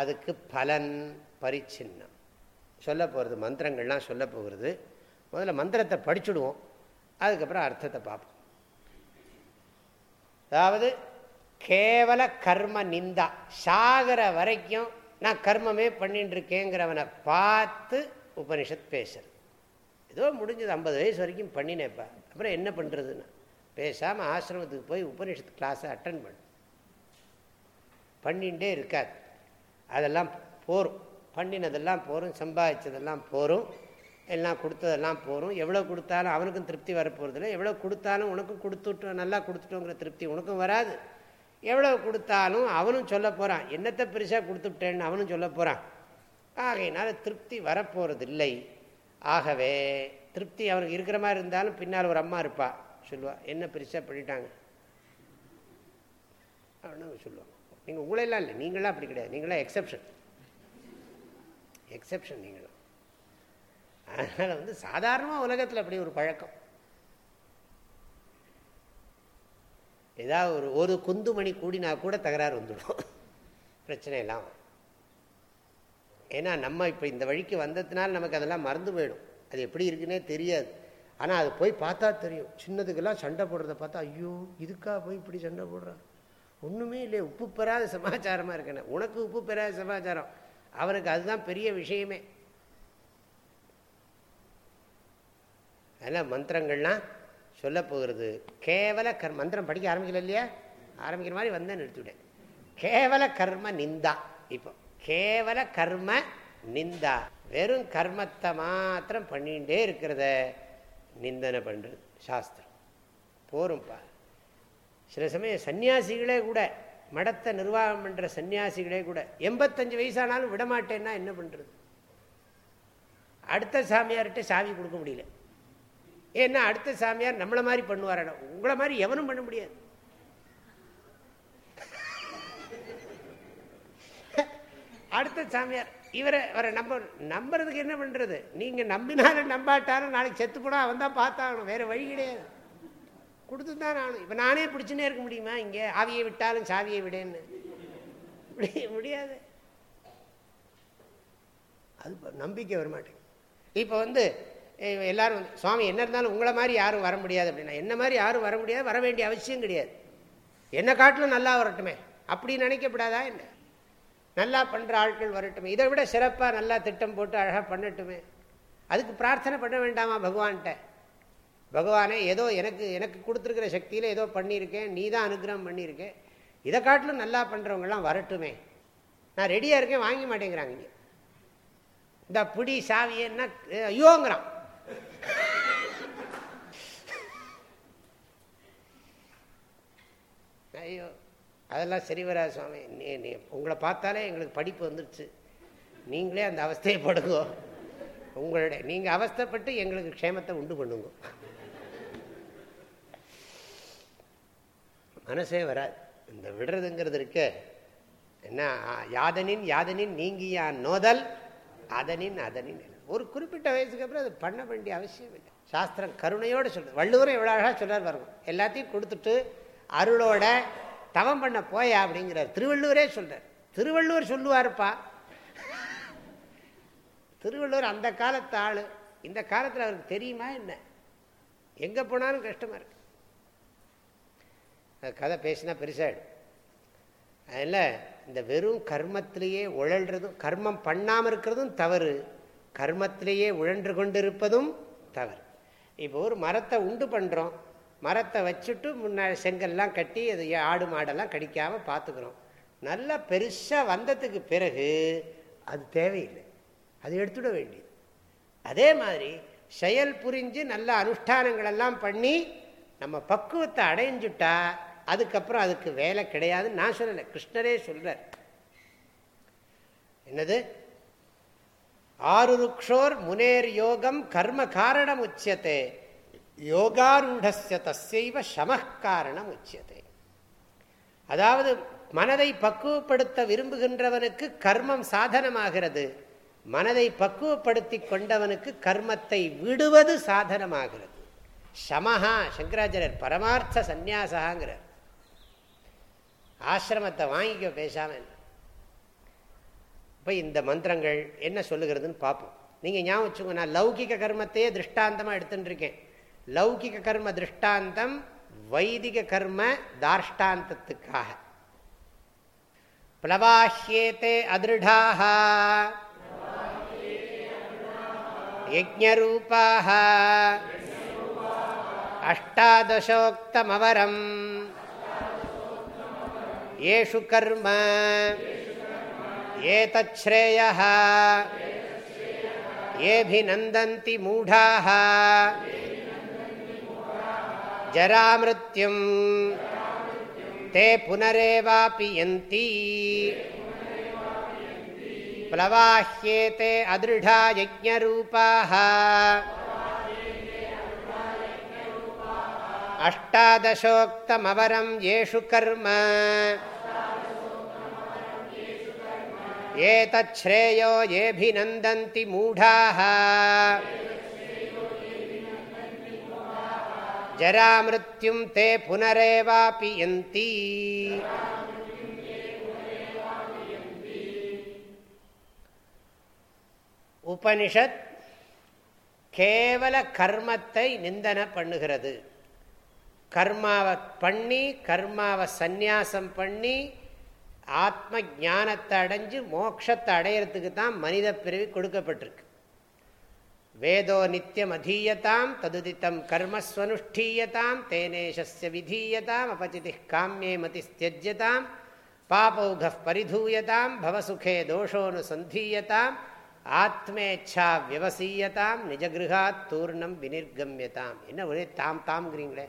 A: அதுக்கு பலன் பரிச்சின்னம். சொல்ல போகிறது மந்திரங்கள்லாம் சொல்ல போகிறது. முதல்ல மந்திரத்தை படிச்சுடுவோம். அதுக்கப்புறம் அர்த்தத்தை பார்ப்போம். அதாவது கேவல கர்ம நிந்தா. சாகர வரைக்கும் நான் கர்மமே பண்ணிட்டு இருக்கேங்கிறவனை பார்த்து உபனிஷத் பேசுறது. ஏதோ முடிஞ்சது ஐம்பது வயசு வரைக்கும் பண்ணினேப்பா. அப்புறம் என்ன பண்ணுறதுன்னு பேசாமல் ஆசிரமத்துக்கு போய் உபனிஷத்து கிளாஸை அட்டன் பண்ணு. பண்ணிகிட்டே இருக்காது. அதெல்லாம் போகும் பண்ணினதெல்லாம் போகும் சம்பாதிச்சதெல்லாம் போகும் எல்லாம் கொடுத்ததெல்லாம் போகும் எவ்வளோ கொடுத்தாலும் அவனுக்கும் திருப்தி வரப்போகிறதில்ல எவ்வளோ கொடுத்தாலும் உனக்கும் கொடுத்துட்டோம் நல்லா கொடுத்துட்டோங்கிற திருப்தி உனக்கும் வராது. எவ்வளோ கொடுத்தாலும் அவனும் சொல்ல போகிறான் என்னத்தை பெருசாக கொடுத்துட்டேன்னு அவனும் சொல்ல போகிறான் ஆகையினால திருப்தி வரப்போகிறது இல்லை ஆகவே திருப்தி அவனுக்கு இருக்கிற மாதிரி இருந்தாலும் பின்னால் ஒரு அம்மா இருப்பா. சொல்லுவா என்ன பெருசாக பண்ணிட்டாங்க? அப்படின்னு சொல்லுவாங்க நீங்கள் உங்களெல்லாம் இல்லை நீங்களாம் அப்படி கிடையாது. நீங்களாம் எக்ஸப்ஷன் எக்ஸப்ஷன் நீங்களும். அதனால் வந்து சாதாரணமாக உலகத்தில் அப்படி ஒரு பழக்கம். ஏதாவது ஒரு ஒரு குந்துமணி கூடினா கூட தகராறு வந்துடும். பிரச்சனை எல்லாம் ஏன்னா நம்ம இப்போ இந்த வழிக்கு வந்ததுனால நமக்கு அதெல்லாம் மறந்து போயிடும். அது எப்படி இருக்குன்னே தெரியாது. ஆனால் அது போய் பார்த்தா தெரியும். சின்னதுக்கெல்லாம் சண்டை போடுறத பார்த்தா ஐயோ இதுக்கா போய் இப்படி சண்டை போடுறான் ஒன்றுமே இல்லை உப்பு பெறாத சமாச்சாரமாக இருக்கேன் உனக்கு உப்பு பெறாத சமாச்சாரம். அவனுக்கு அதுதான் பெரிய விஷயமே. அதனால் மந்திரங்கள்லாம் சொல்ல போகிறது கேவல கர் மந்திரம் படிக்க ஆரம்பிக்கல இல்லையா? ஆரம்பிக்கிற மாதிரி வந்தேன் நிறுத்திவிட்டேன் கேவல கர்ம நிந்தா. இப்போ கேவல கர்ம நிந்தா. வெறும் கர்மத்தை மாத்திரம் பண்ணிகிட்டே இருக்கிறத நிந்தனை பண்ணுறது சாஸ்திரம். போரும்ப்பா சில சமயம் சன்னியாசிகளே கூட மடத்தை நிர்வாகம் பண்ணுற சன்னியாசிகளே கூட எண்பத்தஞ்சு வயசானாலும் விடமாட்டேன்னா என்ன பண்ணுறது அடுத்த சாமியார்கிட்ட சாவி கொடுக்க முடியல. ஏன்னா அடுத்த சாமியார் நம்மளை மாதிரி பண்ணுவார் உங்களை மாதிரி எவனும் பண்ண முடியாது. அடுத்த சாமியார் இவரை அவரை நம்ப நம்புறதுக்கு என்ன பண்ணுறது நீங்கள் நம்பினாலும் நம்பாட்டாலும் நாளைக்கு செத்து போனா அவன் தான் பார்த்தாகணும். வேறு வழி கிடையாது. கொடுத்து தான் நானும் இப்போ நானே பிடிச்சுனே இருக்க முடியுமா இங்கே? ஆவியை விட்டாலும் சாவியை விடேன்னு. முடியாது. அது நம்பிக்கை வரமாட்டேங்க இப்போ வந்து எல்லாரும் சுவாமி என்ன இருந்தாலும் உங்களை மாதிரி யாரும் வர முடியாது அப்படின்னா என்ன மாதிரி யாரும் வர முடியாது வர வேண்டிய அவசியம் கிடையாது. என்னை காட்டிலும் நல்லா வரட்டுமே. அப்படி நினைக்கப்படாதா என்ன? நல்லா பண்ணுற ஆட்கள் வரட்டுமே. இதை விட சிறப்பாக நல்லா திட்டம் போட்டு அழகாக பண்ணட்டுமே. அதுக்கு பிரார்த்தனை பண்ண வேண்டாமா பகவான்கிட்ட? பகவானே ஏதோ எனக்கு எனக்கு கொடுத்துருக்கிற சக்தியில் ஏதோ பண்ணியிருக்கேன் நீ தான் அனுகிரகம் பண்ணியிருக்கேன் இதை காட்டிலும் நல்லா பண்ணுறவங்களாம் வரட்டுமே. நான் ரெடியாக இருக்கேன் வாங்க மாட்டேங்கிறாங்க இங்கே. இந்த பிடி சாவியன்னா ஐயோங்கிறான். ஐயோ அதெல்லாம் சரி வராது சுவாமி. நீ நீ உங்களை பார்த்தாலே எங்களுக்கு படிப்பு வந்துடுச்சு நீங்களே அந்த அவஸ்தையை படுங்கோ. உங்களுடைய நீங்கள் அவஸ்தைப்பட்டு எங்களுக்கு க்ஷேமத்தை உண்டு பண்ணுங்க. மனசே வராது. இந்த விடுறதுங்கிறது இருக்க என்ன யாதனின் யாதனின் நீங்கியா நோதல் அதனின் அதனின் ஒரு குறிப்பிட்ட வயசுக்கு அப்புறம் அது பண்ண வேண்டிய அவசியம் இல்லை. சாஸ்திரம் கருணையோடு சொல்றது. வள்ளுவரும் எவ்வளோ அழகாக சொல்றார் பாருங்க. எல்லாத்தையும் கொடுத்துட்டு அருளோட தவம் பண்ண போயா அப்படிங்கிறார். திருவள்ளுவரே சொல்றார். திருவள்ளுவர் சொல்லுவாருப்பா. திருவள்ளுவர் அந்த காலத்து ஆள். இந்த காலத்தில் அவருக்கு தெரியுமா என்ன? எங்கே போனாலும் கஷ்டமாக இருக்கு. கதை பேசினா பெருசாகிடும் அதில் இந்த வெறும் கர்மத்திலேயே உழல்றதும் கர்மம் பண்ணாமல் இருக்கிறதும் தவறு. கர்மத்திலேயே உழன்று கொண்டிருப்பதும் தவறு. இப்போ ஒரு மரத்தை உண்டு பண்ணுறோம் மரத்தை வச்சுட்டு முன்னாடி செங்கல்லாம் கட்டி அது ஆடு மாடெல்லாம் கடிக்காமல் பார்த்துக்கிறோம் நல்லா பெருசாக வந்ததுக்கு பிறகு அது தேவையில்லை. அது எடுத்துட வேண்டியது. அதே மாதிரி செயல் புரிஞ்சு நல்ல அனுஷ்டானங்களெல்லாம் பண்ணி நம்ம பக்குவத்தை அடைஞ்சுட்டா அதுக்கப்புறம் அதுக்கு வேலை கிடையாதுன்னு நான் சொல்லலை. கிருஷ்ணரே சொல்றார். என்னது? ஆருருக்ஷோர் முனேர் யோகம் கர்ம காரணம் உச்சியத்தே யோகாரூடஸ்ய தசைவ சமக்காரணம் உச்சியத்தை அதாவது மனதை பக்குவப்படுத்த விரும்புகின்றவனுக்கு கர்மம் சாதனமாகிறது. மனதை பக்குவப்படுத்தி கொண்டவனுக்கு கர்மத்தை விடுவது சாதனமாகிறது. சமஹா சங்கராச்சாரியர் பரமார்த்த சந்நியாசகாங்கிறார். ஆசிரமத்தை வாங்கிக்க பேசாம இப்போ இந்த மந்திரங்கள் என்ன சொல்லுகிறதுன்னு பார்ப்போம். நீங்கள் ஞாபகம் வச்சுக்கோங்க நான் லௌகிக கர்மத்தையே திருஷ்டாந்தமாக எடுத்துட்டு இருக்கேன் லௌகிக கர்ம திருஷ்டாந்தம் வைதிக கர்ம தார்ஷ்டாந்தத்துக்காக. பிளவாஹ்யேத்தே அதிருடாக யஜரூபாக அஷ்டாதசோக்தமவரம். ஏஷு கர்ம ஏதச்ரேயः ஏபிநந்தந்தி மூடாः ஜராமிருத்யும் ते पुनरेवापि यन्ति प्लवाह्येते अदृढा यज्ञरूपाः अष्टादशोक्तमवरं येषु कर्म एतच्छ्रेयो येऽभिनन्दन्ति मूढाः जरामृत्युं ते पुनरेवापि यन्ति உபனிஷத் கேவல கர்மத்தை நிந்தனை பண்ணுகிறது கர்மாவை பண்ணி கர்மாவை சந்நியாசம் பண்ணி ஆத்ம ஞானத்தை அடைஞ்சு மோட்சத்தை அடையிறதுக்கு தான் மனித பிறவி கொடுக்கப்பட்டிருக்கு. வேதோ நித்தியம் அதீயதாம் ததுதித்தம் கர்மஸ்வனுஷ்டீயதாம் தேனேஷஸ்ய விதீயதாம் அபச்சிதி காமியே மதி தியஜ்யதாம் பாபௌக பரிதூயதாம் பவசுகே தோஷோனு சந்தீயதாம் ஆத்மேச்சா விவசீயதாம் நிஜகிருகாத் தூர்ணம் வினிர்கம்யதாம் என்ன ஒரே தாம் தாம்ங்கிறீங்களே?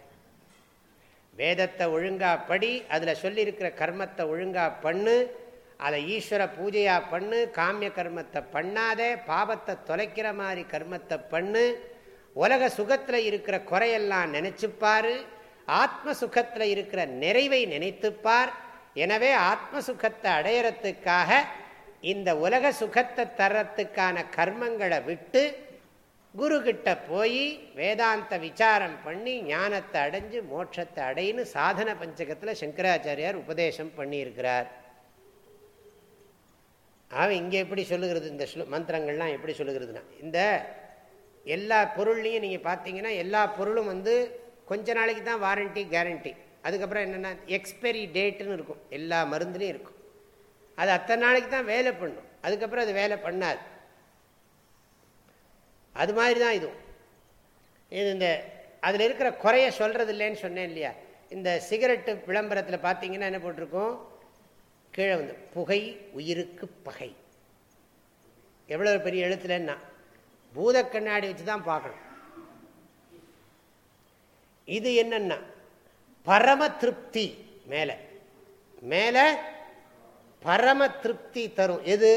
A: வேதத்தை ஒழுங்கா படி அதில் சொல்லியிருக்கிற கர்மத்தை ஒழுங்கா பண்ணு அதை ஈஸ்வர பூஜையாக பண்ணு காமிய கர்மத்தை பண்ணாதே பாபத்தை தொலைக்கிற மாதிரி கர்மத்தை பண்ணு உலக சுகத்தில் இருக்கிற குறையெல்லாம் நினச்சிப்பார் ஆத்ம சுகத்தில் இருக்கிற நிறைவை நினைத்துப்பார். எனவே ஆத்ம சுகத்தை அடையறத்துக்காக இந்த உலக சுகத்தை தரத்துக்கான கர்மங்களை விட்டு குரு கிட்ட போய் வேதாந்த விசாரம் பண்ணி ஞானத்தை அடைஞ்சு மோட்சத்தை அடையின்னு சாதன பஞ்சகத்தில் சங்கராச்சாரியார் உபதேசம் பண்ணியிருக்கிறார். ஆக இங்கே எப்படி சொல்லுகிறது? இந்த மந்திரங்கள்லாம் எப்படி சொல்லுகிறதுனா இந்த எல்லா பொருள்லையும் நீங்கள் பார்த்தீங்கன்னா எல்லா பொருளும் வந்து கொஞ்ச நாளைக்கு தான் வாரண்ட்டி கேரண்டி. அதுக்கப்புறம் என்னென்னா எக்ஸ்பைரி டேட்டுன்னு இருக்கும். எல்லா மருந்துலேயும் இருக்கும். அது அத்தனை நாளைக்கு தான் வேலை பண்ணும். அதுக்கப்புறம் அது வேலை பண்ணாது. அது மாதிரி தான் இதுவும் இது இந்த அதில் இருக்கிற குறைய சொல்கிறது இல்லைன்னு சொன்னேன் இல்லையா? இந்த சிகரெட்டு விளம்பரத்தில் பார்த்தீங்கன்னா என்ன போட்டிருக்கோம்? கீழே வந்து புகை உயிருக்கு பகை. எவ்வளோ பெரிய எழுத்துலன்னா பூத கண்ணாடி வச்சு தான் பார்க்கணும். இது என்னன்னா பரம திருப்தி மேலே. மேலே பரம திருப்தி தரும். எது?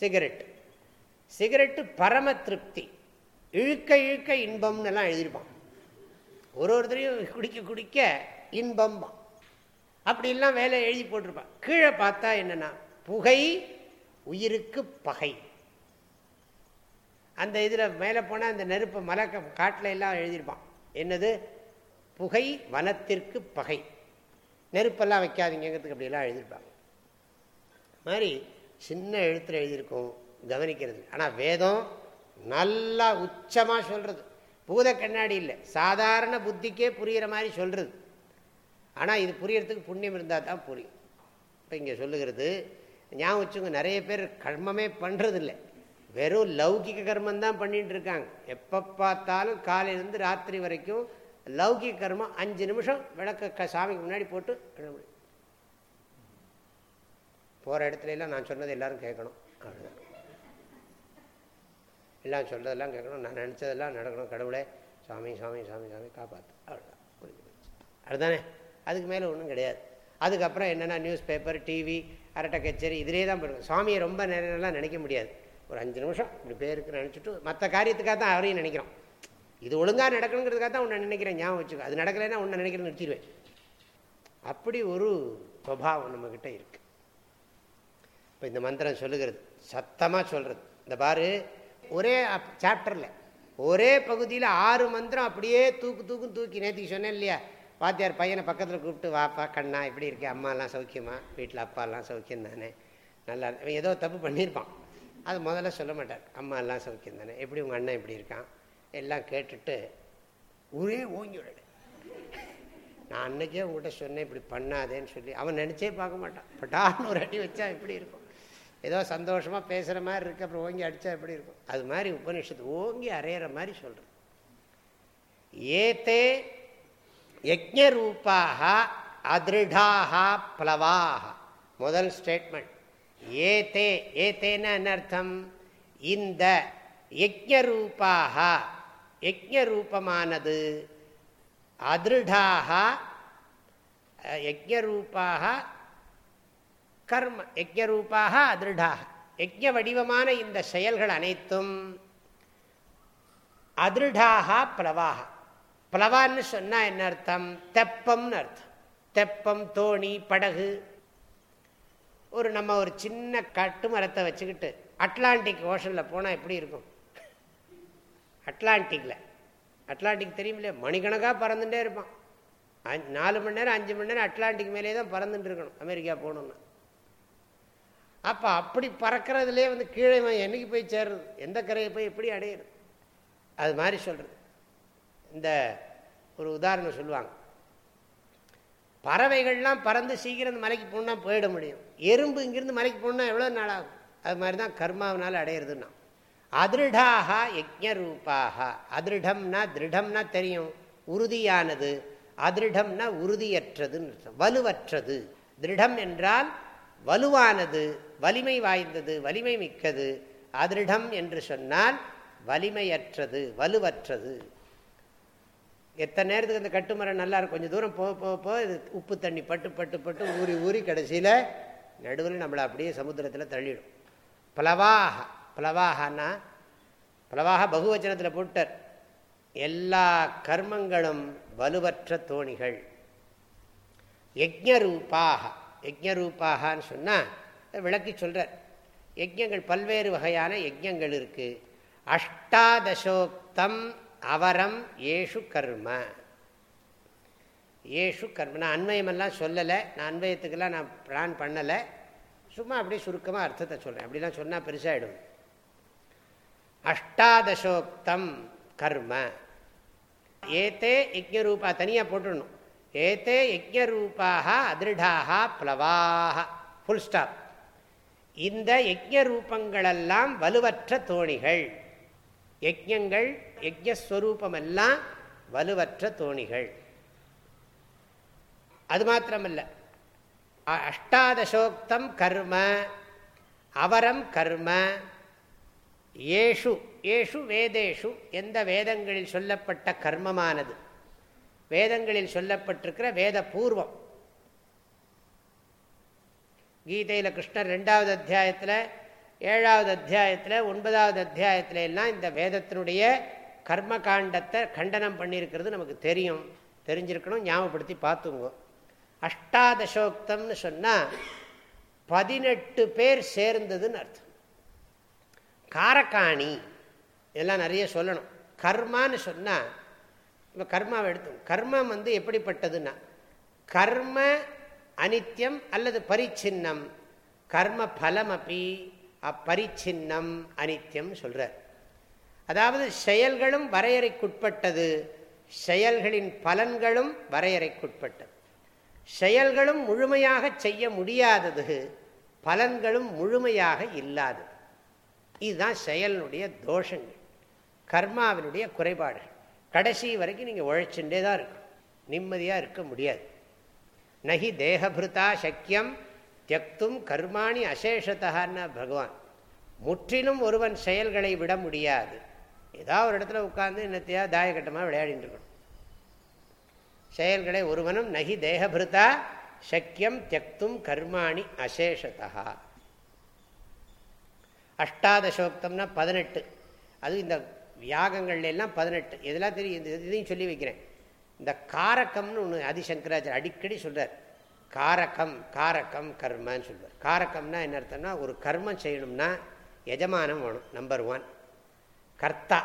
A: சிகரெட் சிகரெட்டு பரம திருப்தி. இழுக்க இழுக்க இன்பம்னு எல்லாம் எழுதியிருப்பான். ஒரு ஒருத்தரையும் குடிக்க குடிக்க இன்பம். அப்படிலாம் வேலை எழுதி போட்டிருப்பான். கீழே பார்த்தா என்னன்னா புகை உயிருக்கு பகை. அந்த இதில் மேலே போனால் அந்த நெருப்பு மலை காட்டில் எல்லாம் எழுதியிருப்பான். என்னது? புகை வனத்திற்கு பகை. நெருப்பெல்லாம் வைக்காதீங்கிறதுக்கு அப்படியெல்லாம் எழுதியிருப்பாங்க. மாதிரி சின்ன எழுத்தில் எழுதியிருக்கோம். கவனிக்கிறது. ஆனால் வேதம் நல்லா உச்சமாக சொல்கிறது பூத கண்ணாடி இல்லை. சாதாரண புத்திக்கே புரிகிற மாதிரி சொல்கிறது ஆனால் இது புரியறதுக்கு புண்ணியம் இருந்தால் தான் புரியும். இப்போ இங்கே சொல்லுகிறது ஞாபகம் வச்சுங்க நிறைய பேர் கர்மமே பண்ணுறதில்லை வெறும் லௌகிக கர்மம் தான் பண்ணிகிட்டு இருக்காங்க. எப்போ பார்த்தாலும் காலையிலேருந்து ராத்திரி வரைக்கும் லௌகிக கர்மம் அஞ்சு நிமிஷம் விளக்க சாமிக்கு முன்னாடி போட்டு போகிற இடத்துல எல்லாம் நான் சொன்னது எல்லாரும் கேட்கணும். அவ்வளோதான் எல்லாம் சொல்கிறதெல்லாம் கேட்கணும். நான் நினச்சதெல்லாம் நடக்கணும். கடவுளே சாமி சாமி சாமி சாமி காப்பாற்று அவ்வளோதான் புரிஞ்சு போச்சு. அதுதானே அதுக்கு மேலே ஒன்றும் கிடையாது. அதுக்கப்புறம் என்னென்னா நியூஸ் பேப்பர் டிவி அரட்டை கச்சேரி இதிலே தான் போயிருக்கும் சுவாமியை ரொம்ப நேரம்லாம் நினைக்க முடியாது. ஒரு அஞ்சு நிமிஷம் இப்படி பேருக்கு நினச்சிட்டு மற்ற காரியத்துக்காக தான் அவரையும் நினைக்கிறோம். இது ஒழுங்காக நடக்கணுங்கிறதுக்காக தான் உன்னை நினைக்கிறேன் ஞாபகம் வச்சுக்கோ. அது நடக்கலைன்னா உன்னை நினைக்கிறேன்னு நிறுத்திடுவேன். அப்படி ஒரு சுவாவம் நம்மக்கிட்ட இருக்குது இப்போ இந்த மந்திரம் சொல்லுகிறது. சத்தமாக சொல்கிறது இந்த பாரு ஒரே சாப்டரில் ஒரே பகுதியில் ஆறு மந்திரம் அப்படியே தூக்கு தூக்கும் தூக்கி நேற்றுக்கு சொன்னேன் இல்லையா? வாத்தியார் பையனை பக்கத்தில் கூப்பிட்டு வாப்பா கண்ணா இப்படி இருக்கே அம்மாலாம் சௌக்கியமா? வீட்டில் அப்பாலாம் சௌக்கியம் தானே? நல்லா இவன் ஏதோ தப்பு பண்ணியிருப்பான். அது முதல்ல சொல்ல மாட்டார். அம்மா எல்லாம் சௌக்கியம் தானே? எப்படி உங்கள் அண்ணன் இப்படி இருக்கான்? எல்லாம் கேட்டுட்டு ஒரே ஓங்கி விட நான் அன்னைக்கே உங்கள்கிட்ட சொன்னேன் இப்படி பண்ணாதேன்னு சொல்லி. அவன் நினச்சே பார்க்க மாட்டான். பட்டான்னு ஒரு அடி வச்சா எப்படி இருக்கும்? ஏதோ சந்தோஷமாக பேசுகிற மாதிரி இருக்கு அப்புறம் ஓங்கி அடித்தா எப்படி இருக்கும்? அது மாதிரி உபனிஷத்து ஓங்கி அரையிற மாதிரி சொல்கிறது ஏத்தே யஜ்ஞரூபாக அதிருடாக பிளவாக முதல் ஸ்டேட்மெண்ட் ஏதே ஏத்தேன்னு என்ன அர்த்தம்? இந்த யஜ்ஞரூபாக யஜ்ஞரூபமானது அதிருடாக யஜ்ஞரூபாக கர்ம யஜ்ஞரூபாக அதிருடாக. யஜ்ய வடிவமான இந்த செயல்கள் அனைத்தும் அதிருடாக பிளவாக. பிளவான்னு சொன்னால் என்ன அர்த்தம்? தெப்பம்னு அர்த்தம். தெப்பம் தோணி படகு. ஒரு நம்ம ஒரு சின்ன கட்டு மரத்தை வச்சுக்கிட்டு அட்லாண்டிக் ஓஷனில் போனால் எப்படி இருக்கும்? அட்லாண்டிக்கில் அட்லாண்டிக் தெரியும் இல்லையா மணிக்கணக்காக பறந்துட்டே இருப்பான். நாலு மணி நேரம் அஞ்சு மணி நேரம் அட்லாண்டிக் மேலே தான் பறந்துட்டு இருக்கணும் அமெரிக்கா போகணுன்னா அப்போ அப்படி பறக்கிறதுலே வந்து கீழே என்னைக்கு போய் சேர்றது? எந்த கரையை போய் எப்படி அடையிறது? அது மாதிரி சொல்கிறது இந்த ஒரு உதாரணம் சொல்லுவாங்க. பறவைகள்லாம் பறந்து சீக்கிரம் மலைக்கு போனால் போயிட முடியும். எறும்பு இங்கிருந்து மலைக்கு போனால் எவ்வளோ நாள் ஆகும்? அது மாதிரி தான் கர்மாவனால் அடையிறதுன்னா. அதிருடாக யஜ்ஞரூபாக அதிருடம்னா திருடம்னா தெரியும். உறுதியானது. அதிருடம்னா உறுதியற்றதுன்னு வலுவற்றது. திருடம் என்றால் வலுவானது வலிமை வாய்ந்தது வலிமை மிக்கது அதிருடம் என்று சொன்னால் வலிமையற்றது வலுவற்றது. எத்தனை நேரத்துக்கு அந்த கட்டுமரம் நல்லா இருக்கும்? கொஞ்சம் தூரம் போக போக போக இது உப்பு தண்ணி பட்டு பட்டு பட்டு ஊறி ஊறி கடைசியில் நடுவில் நம்மளை அப்படியே சமுத்திரத்தில் தள்ளிடும். பலவாக பலவாகனா பலவாக பகுவச்சனத்தில் போட்டார். எல்லா கர்மங்களும் வலுவற்ற தோணிகள். யஜ்ஞரூபாக யஜ்ஞரூபாகான்னு சொன்னால் விளக்கி சொல்கிறார் யஜ்யங்கள் பல்வேறு வகையான யஜ்யங்கள் இருக்குது அஷ்டாதசோக்தம் அவரம் ஏஷு கர்ம. ஏஷு கர்ம. நான் அன்வயமெல்லாம் சொல்லலை. நான் அன்வயத்துக்கெல்லாம் நான் பிளான் பண்ணலை. சும்மா அப்படியே சுருக்கமாக அர்த்தத்தை சொல்கிறேன் அப்படிலாம் சொன்னால் பெருசாகிடும் அஷ்டாதசோக்தம் கர்ம. ஏத்தே யஜ்யரூபா தனியாக போட்டுடணும். ஏத்தே யஜ்யரூபாக அதிருடாக பிளவாக. ஃபுல் ஸ்டாப் இந்த யஜ்ஞ ரூபங்களெல்லாம் வலுவற்ற தோணிகள். யஜ்யங்கள் யஜ்யஸ்வரூபமெல்லாம் வலுவற்ற தோணிகள். அது மாத்திரமல்ல. அஷ்டாதசோக்தம் கர்ம அவரம் கர்ம ஏஷு ஏஷு வேதேஷு எந்த வேதங்களில் சொல்லப்பட்ட கர்மமானது? வேதங்களில் சொல்லப்பட்டிருக்கிற வேத பூர்வம் கீதையில் கிருஷ்ணர் ரெண்டாவது அத்தியாயத்தில் ஏழாவது அத்தியாயத்தில் ஒன்பதாவது அத்தியாயத்துல எல்லாம் இந்த வேதத்தினுடைய கர்ம காண்டத்தை கண்டனம் பண்ணியிருக்கிறது நமக்கு தெரியும். தெரிஞ்சிருக்கணும் ஞாபகப்படுத்தி பார்த்துங்க அஷ்டாதசோக்தம்னு சொன்னால் பதினெட்டு பேர் சேர்ந்ததுன்னு அர்த்தம். காரக்காணி இதெல்லாம் நிறைய சொல்லணும். கர்மான்னு சொன்னால் இப்போ கர்மாவை எடுத்தோம் கர்மம் வந்து எப்படிப்பட்டதுன்னா கர்ம அனித்யம் அல்லது பரிச்சின்னம். கர்ம பலம் அப்படி அப்பரிச்சின்னம் அனித்யம் சொல்கிறார் அதாவது செயல்களும் வரையறைக்குட்பட்டது. செயல்களின் பலன்களும் வரையறைக்குட்பட்டது. செயல்களும் முழுமையாக செய்ய முடியாதது பலன்களும் முழுமையாக இல்லாதது. இதுதான் செயலினுடைய தோஷங்கள். கர்மாவினுடைய குறைபாடுகள். கடைசி வரைக்கும் நீங்கள் உழைச்சுட்டே தான் இருக்கும் நிம்மதியாக இருக்க முடியாது. நகி தேகபிருத்தா சக்கியம் தியக்தும் கர்மாணி அசேஷத்தகான்னா பகவான். முற்றிலும் ஒருவன் செயல்களை விட முடியாது. ஏதாவது ஒரு இடத்துல உட்கார்ந்து என்னத்தையா தாயக்கட்டமாக விளையாடிட்டு இருக்கணும். செயல்களை ஒருவனும் நகி தேகபிருத்தா சக்கியம் தியக்தும் கர்மாணி அசேஷதா அஷ்டாதசோக்தம்னா பதினெட்டு. அது இந்த யாகங்கள்ல எல்லாம் பதினெட்டு. இதெல்லாம் தெரியும். இதையும் சொல்லி வைக்கிறேன். இந்த காரக்கம்னு ஒன்று ஆதிசங்கராஜர் அடிக்கடி சொல்கிறார் காரக்கம் காரக்கம் கர்மன்னு சொல்வார். காரக்கம்னா என்ன அர்த்தம்னா ஒரு கர்மம் செய்யணும்னா எஜமானம் வேணும் நம்பர் ஒன் கர்த்தா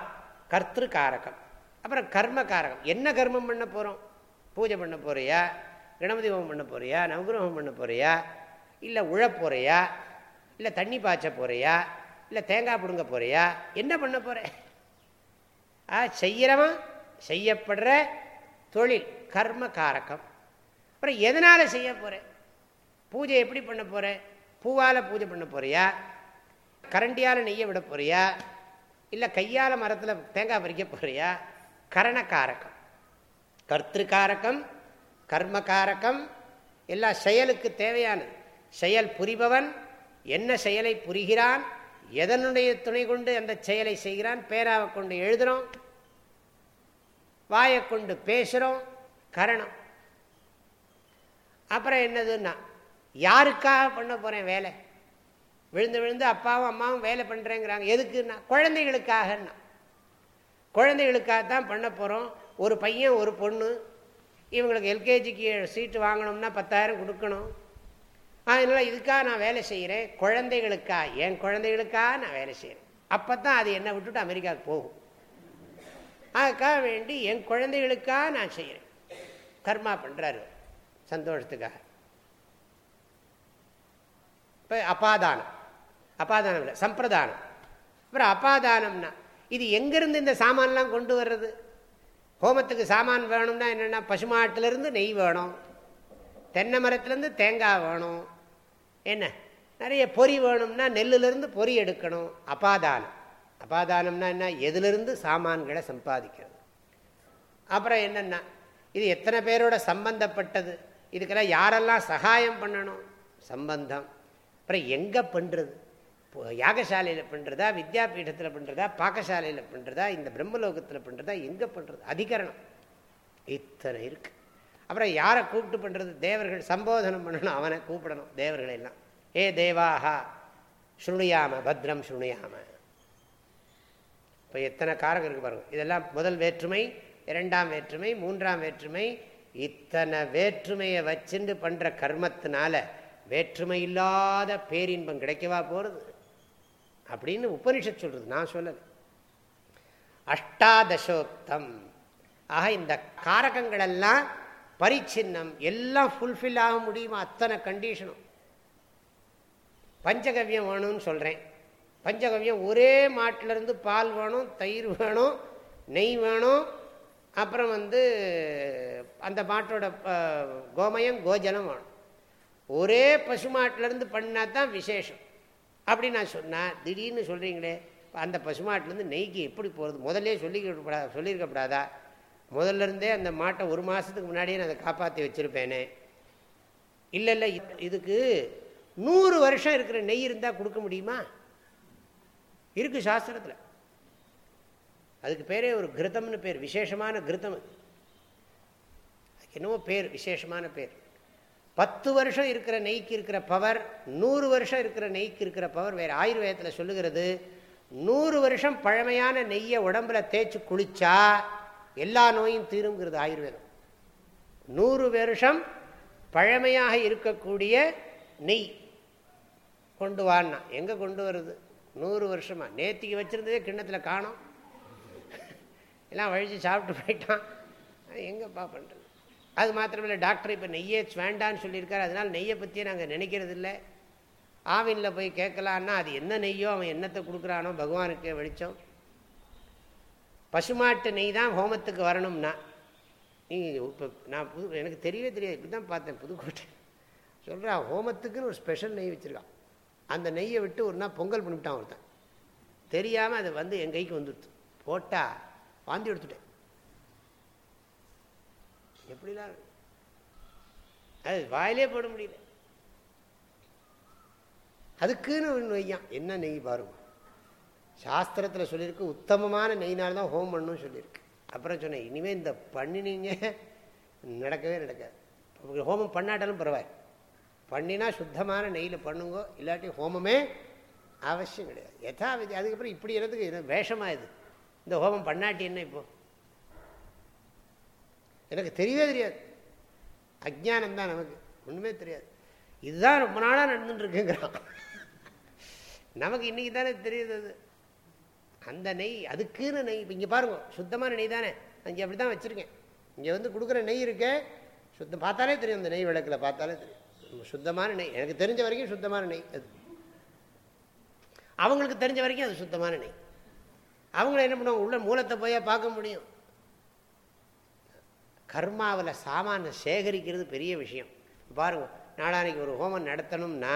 A: கர்த்திரு காரகம் அப்புறம் கர்ம காரகம். என்ன கர்மம் பண்ண போகிறோம் பூஜை பண்ண போறியா? கணபதி ஹோமம் பண்ண போறியா? நவகிரகம் பண்ண போறியா? இல்லை உழ போறியா? இல்லை தண்ணி பாய்ச்ச போறியா? இல்லை தேங்காய் பிடுங்க போறியா? என்ன பண்ண போகிற ஆ செய்கிறவன் செய்யப்படுற தொழில் கர்ம காரகம் அப்புறம் எதனால் செய்ய போகிறேன் பூஜை எப்படி பண்ண போகிறேன் பூவால் பூஜை பண்ண போறியா? கரண்டியால் நெய்ய விட போறியா? இல்லை கையால் மரத்தில் தேங்காய் பறிக்க போறியா? கரணக்காரகம் கர்த்திருக்காரகம் கர்மகாரகம் எல்லா செயலுக்கு தேவையானது. செயல் புரிபவன் என்ன செயலை புரிகிறான் எதனுடைய துணை கொண்டு அந்த செயலை செய்கிறான்? பேராவை கொண்டு எழுதுகிறோம் வாயை கொண்டு பேசுகிறோம் கரணம். அப்புறம் என்னதுன்னா யாருக்காக பண்ண போகிறேன் வேலை? விழுந்து விழுந்து அப்பாவும் அம்மாவும் வேலை பண்ணுறேங்கிறாங்க எதுக்குன்னா குழந்தைகளுக்காகன்னா. குழந்தைகளுக்காக தான் பண்ண போகிறோம் ஒரு பையன் ஒரு பொண்ணு. இவங்களுக்கு எல்கேஜிக்கு சீட்டு வாங்கணும்னா பத்தாயிரம் கொடுக்கணும். அதனால் இதுக்காக நான் வேலை செய்கிறேன் குழந்தைகளுக்காக என் குழந்தைகளுக்காக நான் வேலை செய்கிறேன் அப்போ தான் அது என்னை விட்டுட்டு அமெரிக்காவுக்கு போகும். அதுக்காக வேண்டி என் குழந்தைகளுக்காக நான் செய்கிறேன் கர்மா பண்ணுறாரு சந்தோஷத்துக்காக. இப்போ அபாதானம். அபாதானம் இல்லை சம்பிரதானம். அப்புறம் அபாதானம்னா இது எங்கேருந்து இந்த சாமான்லாம் கொண்டு வர்றது? ஹோமத்துக்கு சாமான் வேணும்னா என்னென்னா பசுமாட்டிலேருந்து நெய் வேணும். தென்னை மரத்துலேருந்து தேங்காய் வேணும். என்ன? நிறைய பொறி வேணும்னா நெல்லுலேருந்து பொறி எடுக்கணும். அபாதானம். அபாதானம்னா என்ன? எதிலிருந்து சாமான்களை சம்பாதிக்கிறது. அப்புறம் என்னென்னா இது எத்தனை பேரோட சம்பந்தப்பட்டது? இதுக்கெல்லாம் யாரெல்லாம் சகாயம் பண்ணணும்? சம்பந்தம். அப்புறம் எங்கே பண்ணுறது யாகசாலையில் பண்ணுறதா வித்யாபீடத்தில் பண்ணுறதா பாக்கசாலையில் பண்ணுறதா இந்த பிரம்மலோகத்தில் பண்ணுறதா எங்கே பண்ணுறது அதிகரணம். இத்தனை இருக்குது அப்புறம் யாரை கூப்பிட்டு பண்ணுறது தேவர்கள் சம்போதனம் பண்ணணும். அவனை கூப்பிடணும். தேவர்கள் எல்லாம் ஏ தேவாஹா ஸ்ருணியாம. பத்ரம் ஸ்ருணியாம. இப்போ எத்தனை காரகம் இருக்கு பாருங்க. இதெல்லாம் முதல் வேற்றுமை இரண்டாம் வேற்றுமை மூன்றாம் வேற்றுமை. இத்தனை வேற்றுமையை வச்சுட்டு பண்ணுற கர்மத்தினால வேற்றுமை இல்லாத பேரின்பம் கிடைக்கவா போகிறது அப்படின்னு உபனிஷத் சொல்கிறது நான் சொல்லலை. அஷ்டாதசோக்தம். ஆக இந்த காரகங்களெல்லாம் பரிச்சின்னம் எல்லாம் ஃபுல்ஃபில் ஆக முடியுமா? அத்தனை கண்டிஷனும் பஞ்சகவியம் வேணும்னு சொல்கிறேன் பஞ்சகவியம் ஒரே மாட்டிலேருந்து பால் வேணும் தயிர் வேணும் நெய் வேணும். அப்புறம் வந்து அந்த மாட்டோட கோமயம் கோஜலம் வேணும். ஒரே பசுமாட்டிலேருந்து பண்ணால் தான் விசேஷம். அப்படி நான் சொன்னேன் திடீர்னு சொல்கிறீங்களே அந்த பசுமாட்டிலேருந்து நெய்க்கு எப்படி போகிறது முதல்லே சொல்லிக்கப்படா சொல்லியிருக்கப்படாதா? முதல்ல இருந்தே அந்த மாட்டை ஒரு மாதத்துக்கு முன்னாடியே நான் அதை காப்பாற்றி வச்சுருப்பேனே. இல்லை இல்லை இதுக்கு நூறு வருஷம் இருக்கிற நெய் இருந்தால் கொடுக்க முடியுமா? இருக்குது சாஸ்திரத்தில். அதுக்கு பேரே ஒரு கிருதம்னு பேர் விசேஷமான கிருதம் அதுக்கு என்னவோ பேர் விசேஷமான பேர். பத்து வருஷம் இருக்கிற நெய்க்கு இருக்கிற பவர் நூறு வருஷம் இருக்கிற நெய்க்கு இருக்கிற பவர் வேறு ஆயுர்வேதத்தில் சொல்லுகிறது நூறு வருஷம் பழமையான நெய்யை உடம்புல தேய்ச்சி குளிச்சா எல்லா நோயும் தீருங்கிறது ஆயுர்வேதம். நூறு வருஷம் பழமையாக இருக்கக்கூடிய நெய் கொண்டு வான்னா. எங்கே கொண்டு வருது? நூறு வருஷமா. நேத்திக்கு வச்சுருந்ததே கிண்ணத்தில் காணும். எல்லாம் வழித்து சாப்பிட்டு போயிட்டான். எங்கப்பா பண்ணுறது அது மாத்திரமில்லை டாக்டர் இப்போ நெய்யே வேண்டான்னு சொல்லியிருக்காரு. அதனால் நெய்யை பற்றியே நாங்கள் நினைக்கிறது இல்லை ஆவினில் போய் கேட்கலான்னா அது என்ன நெய்யோ அவன் என்னத்தை கொடுக்குறானோ பகவானுக்கு வெளிச்சம். பசுமாட்டு நெய் தான் ஹோமத்துக்கு வரணும்னா. நீங்கள் இப்போ நான் புது எனக்கு தெரியவே தெரியாது. இப்படி தான் பார்த்தேன் புதுக்கோட்டை. சொல்கிறேன் ஹோமத்துக்குன்னு ஒரு ஸ்பெஷல் நெய் வச்சுருக்கான் அந்த நெய்யை விட்டு ஒரு நாள் பொங்கல் பண்ணிவிட்டான் ஒருத்தன். தெரியாமல் அது வந்து என் கைக்கு வந்துடுது போட்டால் வாந்தி எடுத்துட்டேன். எப்படிலாம்? அது வாயிலே போட முடியல. அதுக்குன்னு ஒன்று நெய்யான் என்ன நெய் பாருங்க சாஸ்திரத்தில் சொல்லியிருக்கு உத்தமமான நெய்னால் தான் ஹோம் பண்ணணும்னு சொல்லியிருக்கு. அப்புறம் சொன்னேன் இனிமேல் இந்த பண்ணினீங்க நடக்கவே நடக்காது. ஹோமம் பண்ணாட்டாலும் பரவாயில்ல. பண்ணினா சுத்தமான நெய்யில் பண்ணுங்க இல்லாட்டி ஹோமமே அவசியம் கிடையாது. எதா விதி அதுக்கப்புறம் இப்படி எனக்கு வேஷமாக இது? இந்த ஹோமம் பண்ணாட்டி என்ன இப்போ? எனக்கு தெரியவே தெரியாது. அஜானம் தான் நமக்கு ஒன்றுமே தெரியாது. இதுதான் ரொம்ப நாளாக நடந்துட்டுருக்குங்கிறான் நமக்கு இன்னைக்கு தானே தெரியுது அது. அந்த நெய் அதுக்குன்னு நெய். இப்போ இங்கே பாருங்க சுத்தமான நெய் தானே. இங்கே அப்படி தான் வச்சுருக்கேன். இங்கே வந்து கொடுக்குற நெய் இருக்கே சுத்தம் பார்த்தாலே தெரியும் அந்த நெய் விளக்கில் பார்த்தாலே தெரியும். சுத்தமான நெய். எனக்கு தெரிஞ்ச வரைக்கும் சுத்தமான நெய் அது. அவங்களுக்கு தெரிஞ்ச வரைக்கும் அது சுத்தமான நெய். அவங்கள என்ன பண்ணுவாங்க? உள்ள மூலத்தை போய் பார்க்க முடியும். கர்மாவில் சாமான சேகரிக்கிறது பெரிய விஷயம். பாருங்க நாளானைக்கு ஒரு ஹோமம் நடத்தணும்னா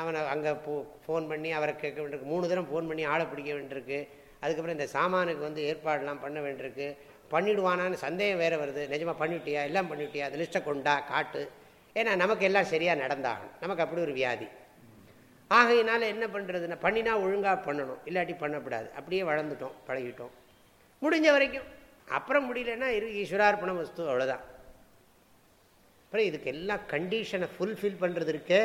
A: அவனை அங்கே போ ஃபோன் பண்ணி அவரை கேட்க வேண்டியிருக்கு. மூணு தரம் ஃபோன் பண்ணி ஆளை பிடிக்க வேண்டியிருக்கு. அதுக்கப்புறம் இந்த சாமானுக்கு வந்து ஏற்பாடெலாம் பண்ண வேண்டியிருக்கு. பண்ணிவிடுவானான்னு சந்தேகம் வேறு வருது. நிஜமாக பண்ணிவிட்டியா? எல்லாம் பண்ணிவிட்டியா? அது லிஸ்ட்டை கொண்டா காட்டு. ஏன்னா நமக்கு எல்லாம் சரியாக நடந்தாகணும். நமக்கு அப்படி ஒரு வியாதி. ஆகையினால என்ன பண்ணுறதுன்னா பண்ணினா ஒழுங்காக பண்ணணும். இல்லாட்டி பண்ணக்கூடாது. அப்படியே வளர்ந்துட்டோம் பழகிட்டோம். முடிஞ்ச வரைக்கும். அப்புறம் முடியலன்னா இரு ஈஸ்வரார்ப்பணம் வஸ்து அவ்வளோதான் அப்புறம் இதுக்கு எல்லாம் கண்டிஷனை ஃபுல்ஃபில் பண்ணுறது இருக்கே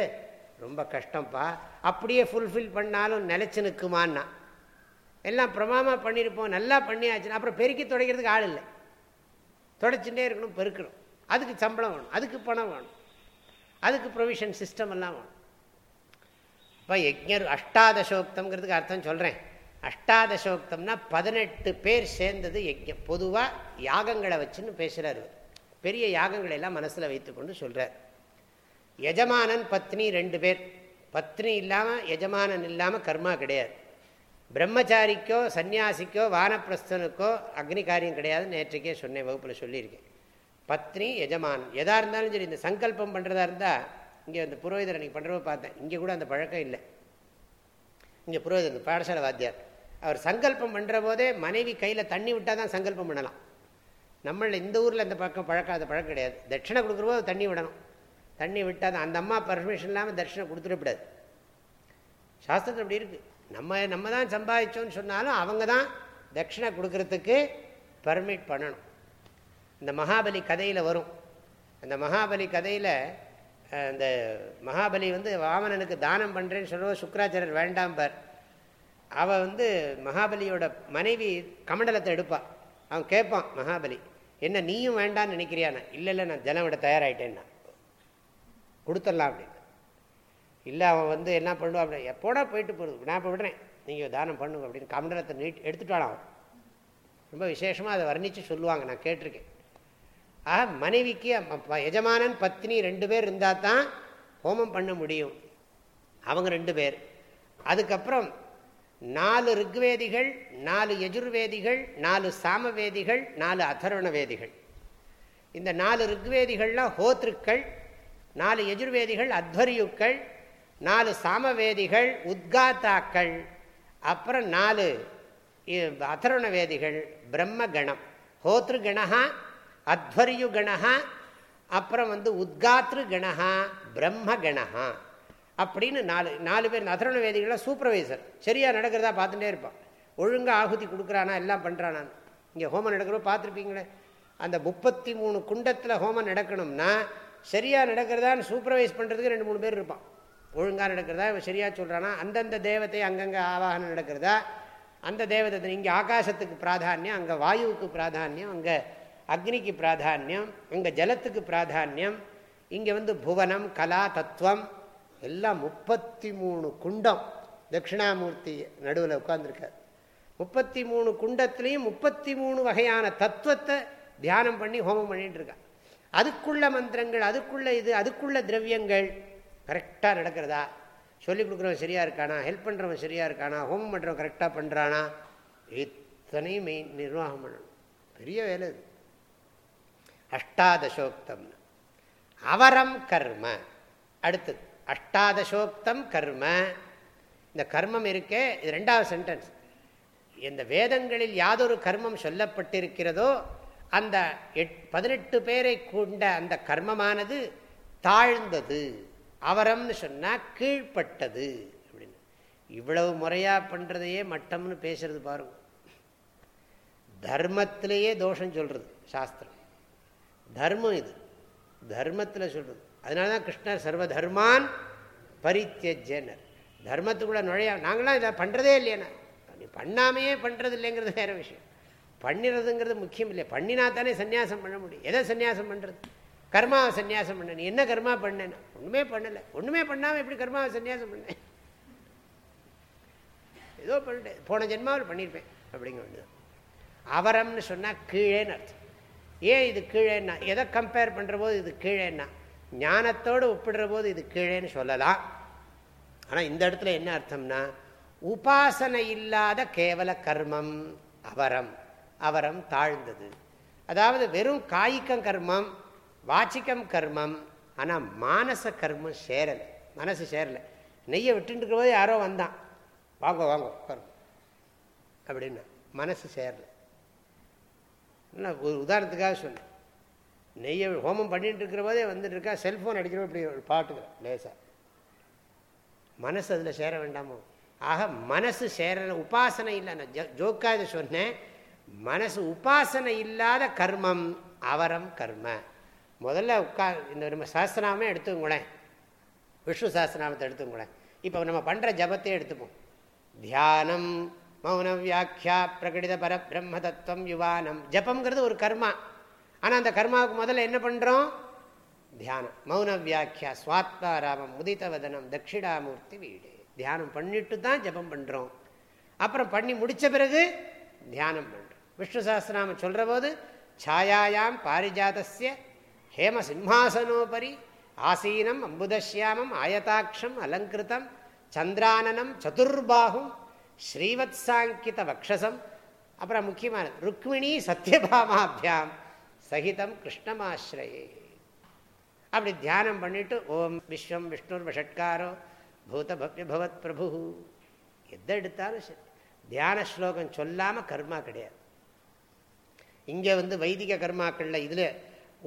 A: ரொம்ப கஷ்டம்ப்பா அப்படியே ஃபுல்ஃபில் பண்ணாலும் நிலச்சி நிற்குமான்னா. எல்லாம் பிரமாமாக பண்ணியிருப்போம் நல்லா பண்ணியாச்சுன்னா அப்புறம் பெருக்கி துடைக்கிறதுக்கு ஆள் இல்லை. தொடச்சுட்டே இருக்கணும் பெருக்கணும். அதுக்கு சம்பளம் வேணும் அதுக்கு பணம் வேணும். அதுக்கு ப்ரொவிஷன் சிஸ்டம் எல்லாம் வேணும். இப்போ யஜ்ஞர் அஷ்டாதசோக்தம்ங்கிறதுக்கு அர்த்தம் சொல்கிறேன் அஷ்டாதசோக்தம்னா பதினெட்டு பேர் சேர்ந்தது யஜ்யம் பொதுவாக யாகங்களை வச்சுன்னு பேசுகிறார் பெரிய யாகங்களை எல்லாம் மனசில் வைத்துக்கொண்டு சொல்கிறார் எஜமானன் பத்னி ரெண்டு பேர். பத்னி இல்லாமல் எஜமானன் இல்லாமல் கர்மா கிடையாது. பிரம்மச்சாரிக்கோ சன்னியாசிக்கோ வானப்பிரஸ்தனுக்கோ அக்னி காரியம் கிடையாது. நேற்றைக்கே சொன்னேன் வகுப்பில் சொல்லியிருக்கேன். பத்னி எஜமானன் எதாக இருந்தாலும் சரி இந்த சங்கல்பம் பண்ணுறதா இருந்தால் இங்கே அந்த புரோகிதர் அன்றைக்கி பண்ணுறவ பார்த்தேன். இங்கே கூட அந்த பழக்கம் இல்லை. இங்கே புரோகிதர் இந்த பாடசாலை வாத்தியார். அவர் சங்கல்பம் பண்ணுற போதே மனைவி கையில் தண்ணி விட்டால் தான் சங்கல்பம் பண்ணலாம். நம்மள இந்த ஊரில் அந்த பக்கம் பழக்கம் அது பழக்கம் கிடையாது. தட்சிணை கொடுக்குறபோது தண்ணி விடணும். தண்ணி விட்டால் தான். அந்த அம்மா பர்மிஷன் இல்லாமல் தர்ஷனம் கொடுத்துடக்கூடாது சாஸ்திரத்தில் அப்படி இருக்குது நம்ம நம்ம தான் சம்பாதிச்சோன்னு சொன்னாலும் அவங்க தான் தட்சிணை கொடுக்கறதுக்கு பர்மிட் பண்ணணும். இந்த மகாபலி கதையில் வரும். அந்த மகாபலி கதையில் அந்த மகாபலி வந்து வாமனனுக்கு தானம் பண்ணுறேன்னு சொல்லுவோம் சுக்கராச்சாரர் வேண்டாம் பார். அவள் வந்து மகாபலியோட மனைவி கமண்டலத்தை எடுப்பாள் அவன் கேட்பான் மகாபலி என்ன நீயும் வேண்டான்னு நினைக்கிறியாண்ணா இல்லை இல்லை நான் ஜலம் விட தயாராகிட்டேன்னா கொடுத்துடலாம் அப்படின்னு. இல்லை அவன் வந்து என்ன பண்ணுவான் அப்படி எப்போடா போயிட்டு போகிறது நான் இப்போ விடுறேன். நீங்கள் தானம் பண்ணுங்க அப்படின்னு கமண்டலத்தை நீட் எடுத்துட்டான் அவன். ரொம்ப விசேஷமாக அதை வர்ணித்து சொல்லுவாங்க நான் கேட்டிருக்கேன். ஆக மனைவிக்கு எஜமானன் பத்னி ரெண்டு பேர் இருந்தால் தான் ஹோமம் பண்ண முடியும். அவங்க ரெண்டு பேர். அதுக்கப்புறம் நாலு ருக்வேதிகள் நாலு எஜுர்வேதிகள் நாலு சாமவேதிகள் நாலு அதர்வண வேதிகள் இந்த நாலு ருக்வேதிகள்லாம் ஹோத்ருக்கள் நாலு எஜுர்வேதிகள் அத்வரியுக்கள் நாலு சாமவேதிகள் உத்காத்தாக்கள் அப்புறம் நாலு அதருண வேதிகள் பிரம்ம கணம் ஹோத்ரு கணஹா அத்வரியு கணஹா அப்புறம் வந்து உத்காத்ரு கணஹா பிரம்ம கணஹா அப்படின்னு நாலு நாலு பேர் அதருண வேதிகள்லாம் சூப்பர்வைசர். சரியாக நடக்கிறதா பார்த்துட்டே இருப்பான். ஒழுங்காக ஆகுதி கொடுக்குறானா எல்லாம் பண்ணுறானான்னு இங்கே ஹோமம் நடக்கிறோம் பார்த்துருப்பீங்களே. அந்த முப்பத்தி மூணு குண்டத்தில் ஹோமம் நடக்கணும்னா சரியாக நடக்கிறதான்னு சூப்பர்வைஸ் பண்ணுறதுக்கு ரெண்டு மூணு பேர் இருப்பான். ஒழுங்காக நடக்கிறதா இவன் சரியாக சொல்கிறானா அந்தந்த தேவத்தை அங்கங்கே ஆவாகனம் நடக்கிறதா? அந்த தேவதை இங்கே ஆகாசத்துக்கு பிராதானியம் அங்கே வாயுவுக்கு பிராதானியம் அங்கே அக்னிக்கு பிராதானியம் அங்கே ஜலத்துக்கு பிராதானியம் இங்கே வந்து புவனம் கலா தத்துவம் எல்லாம் முப்பத்தி மூணு குண்டம். தட்சிணாமூர்த்தி நடுவில் உட்காந்துருக்கார் முப்பத்தி மூணு குண்டத்துலேயும் முப்பத்தி மூணு வகையான தத்துவத்தை தியானம் பண்ணி ஹோமம் பண்ணிகிட்டு இருக்கான். அதுக்குள்ள மந்திரங்கள் அதுக்குள்ள இது அதுக்குள்ள திரவியங்கள். கரெக்டாக நடக்கிறதா? சொல்லிக் கொடுக்குறவன் சரியாக இருக்கானா? ஹெல்ப் பண்ணுறவன் சரியாக இருக்கானா? ஹோமம் பண்ணுறவன் கரெக்டாக பண்ணுறானா இத்தனையும் மெயின் நிர்வாகம் பண்ணணும். பெரிய வேலை இது. அஷ்டாதசோக்தம் அவரம் கர்ம. அடுத்தது அஷ்டாதசோக்தம் கர்ம. இந்த கர்மம் இருக்கே இது ரெண்டாவது சென்டென்ஸ் இந்த வேதங்களில் யாதொரு கர்மம் சொல்லப்பட்டிருக்கிறதோ அந்த எட் பதினெட்டு பேரை கொண்ட அந்த கர்மமானது தாழ்ந்தது. அவரம்னு சொன்னால் கீழ்ப்பட்டது. அப்படின்னு. இவ்வளவு முறையாக பண்ணுறதையே மட்டம்னு பேசுறது பாருங்க தர்மத்திலேயே தோஷம் சொல்கிறது சாஸ்திரம். தர்மம் இது. தர்மத்தில் சொல்கிறது அதனால தான் கிருஷ்ணர் சர்வ தர்மான் பரித்தியஜனர் தர்மத்துக்குள்ள நுழைய நாங்களாம் இதை பண்ணுறதே இல்லையா நீ பண்ணாமையே பண்ணுறது இல்லைங்கிறது வேற விஷயம். பண்ணிடுறதுங்கிறது முக்கியம் இல்லை பண்ணினா தானே சன்னியாசம் பண்ண முடியும். எதை சன்னியாசம் பண்ணுறது கர்மாவை சன்னியாசம் பண்ண. நீ என்ன கர்மா பண்ணேன்னா? ஒன்றுமே பண்ணலை. ஒன்றுமே பண்ணாமல் எப்படி கர்மாவை சன்னியாசம் பண்ணேன் ஏதோ பண்ணிட்டேன். போன ஜென்மாவில் பண்ணியிருப்பேன் அப்படிங்க வேண்டியது. அவரம்னு சொன்னால் கீழேன்னு அர்த்தம். ஏன் இது கீழேன்னா? எதை கம்பேர் பண்ணுற போது இது கீழேன்னா? ஞானத்தோடு ஒப்பிடுற போது இது கீழேன்னு சொல்லலாம். ஆனால் இந்த இடத்துல என்ன அர்த்தம்னா உபாசனை இல்லாத கேவல கர்மம் அவரம். அவரம் தாழ்ந்தது. அதாவது வெறும் காய்கம் கர்மம் வாச்சிக்கம் கர்மம் ஆனால் மானச கர்மம் சேரலை. மனசு சேரலை. நெய்யை விட்டுட்டு போது யாரோ வந்தான். வாங்க வாங்க உட்காரும் அப்படின்னா மனசு சேரலை. ஒரு உதாரணத்துக்காக சொன்னேன். நெய்யை ஹோமம் பண்ணிட்டு இருக்கிற போதே வந்துட்டு இருக்கா செல்ஃபோன் அடிக்கிறோம் இப்படி பாட்டுக்கிறேன் லேசாக மனசு அதில் சேர வேண்டாமோ? ஆக மனசு சேர உபாசனை இல்லை. நான் ஜோக்காக இதை சொன்னேன். மனசு உபாசனை இல்லாத கர்மம் அவரம் கர்ம. முதல்ல உட்கா இந்த நம்ம சாஸ்திரநாமே எடுத்துக்கோங்களேன். விஷ்ணு சாஸ்திரநாமத்தை எடுத்துக்கோங்களேன். இப்போ நம்ம பண்ணுற ஜபத்தையே எடுத்துப்போம். தியானம் மௌன வியாக்கியா பிரகடித பரபிரம்ம தத்துவம் யுவானம். ஜபம்ங்கிறது ஒரு கர்மா. ஆனால் அந்த கர்மாவுக்கு முதல்ல என்ன பண்ணுறோம் தியானம். மௌன வியாக்கியா சுவாத்மாராமம் உதிதவதனம் தட்சிணாமூர்த்தி வீடு. தியானம் பண்ணிட்டு தான் ஜபம் பண்ணுறோம் அப்புறம் பண்ணி முடித்த பிறகு தியானம் பண்ணுறோம் விஷ்ணு சாஸ்திரநாம சொல்கிற போது சாயாயாம் பாரிஜாதஸ்ய ஹேம சிம்ஹாசனோபரி ஆசீனம் அம்புதஷ்யாமம் ஆயதாட்சம் அலங்கிருத்தம் சந்திரானனம் சதுர்பாகும் ஸ்ரீவத்சாங்கித வக்ஷசம் அப்புறம் முக்கியமான ருக்மிணி சத்யபாமாபியாம் சகிதம் கிருஷ்ணமாஸ்ரயே. அப்படி தியானம் பண்ணிட்டு ஓம் விஸ்வம் விஷ்ணுர் வஷட்காரோ பூத பவ்ய பவத் பிரபு எதை எடுத்தாலும் தியான ஸ்லோகம் சொல்லாமல் கர்மா கிடையாது. இங்கே வந்து வைதிக கர்மாக்களில் இதில்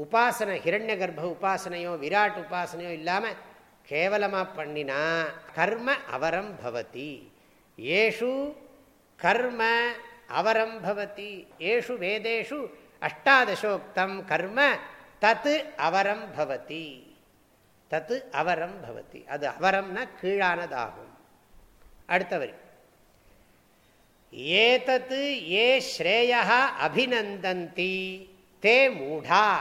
A: உபாசனை ஹிரண்ய கர்ப்ப உபாசனையோ விராட் உபாசனையோ இல்லாமல் கேவலமாக பண்ணினா கர்ம அவரம் பவதி. ஏஷு கர்ம அவரம் பவதி. ஏஷு வேதேஷு அஷ்டாதசோக்தம் கர்ம தத்து அவரம் பவதி. தத்து அவரம் பவதி. அது அவரம்னா கீழானதாகும். அடுத்த வரி. ஏதத்து ஏ ஸ்ரேயா அபிநந்தந்தி தே மூடா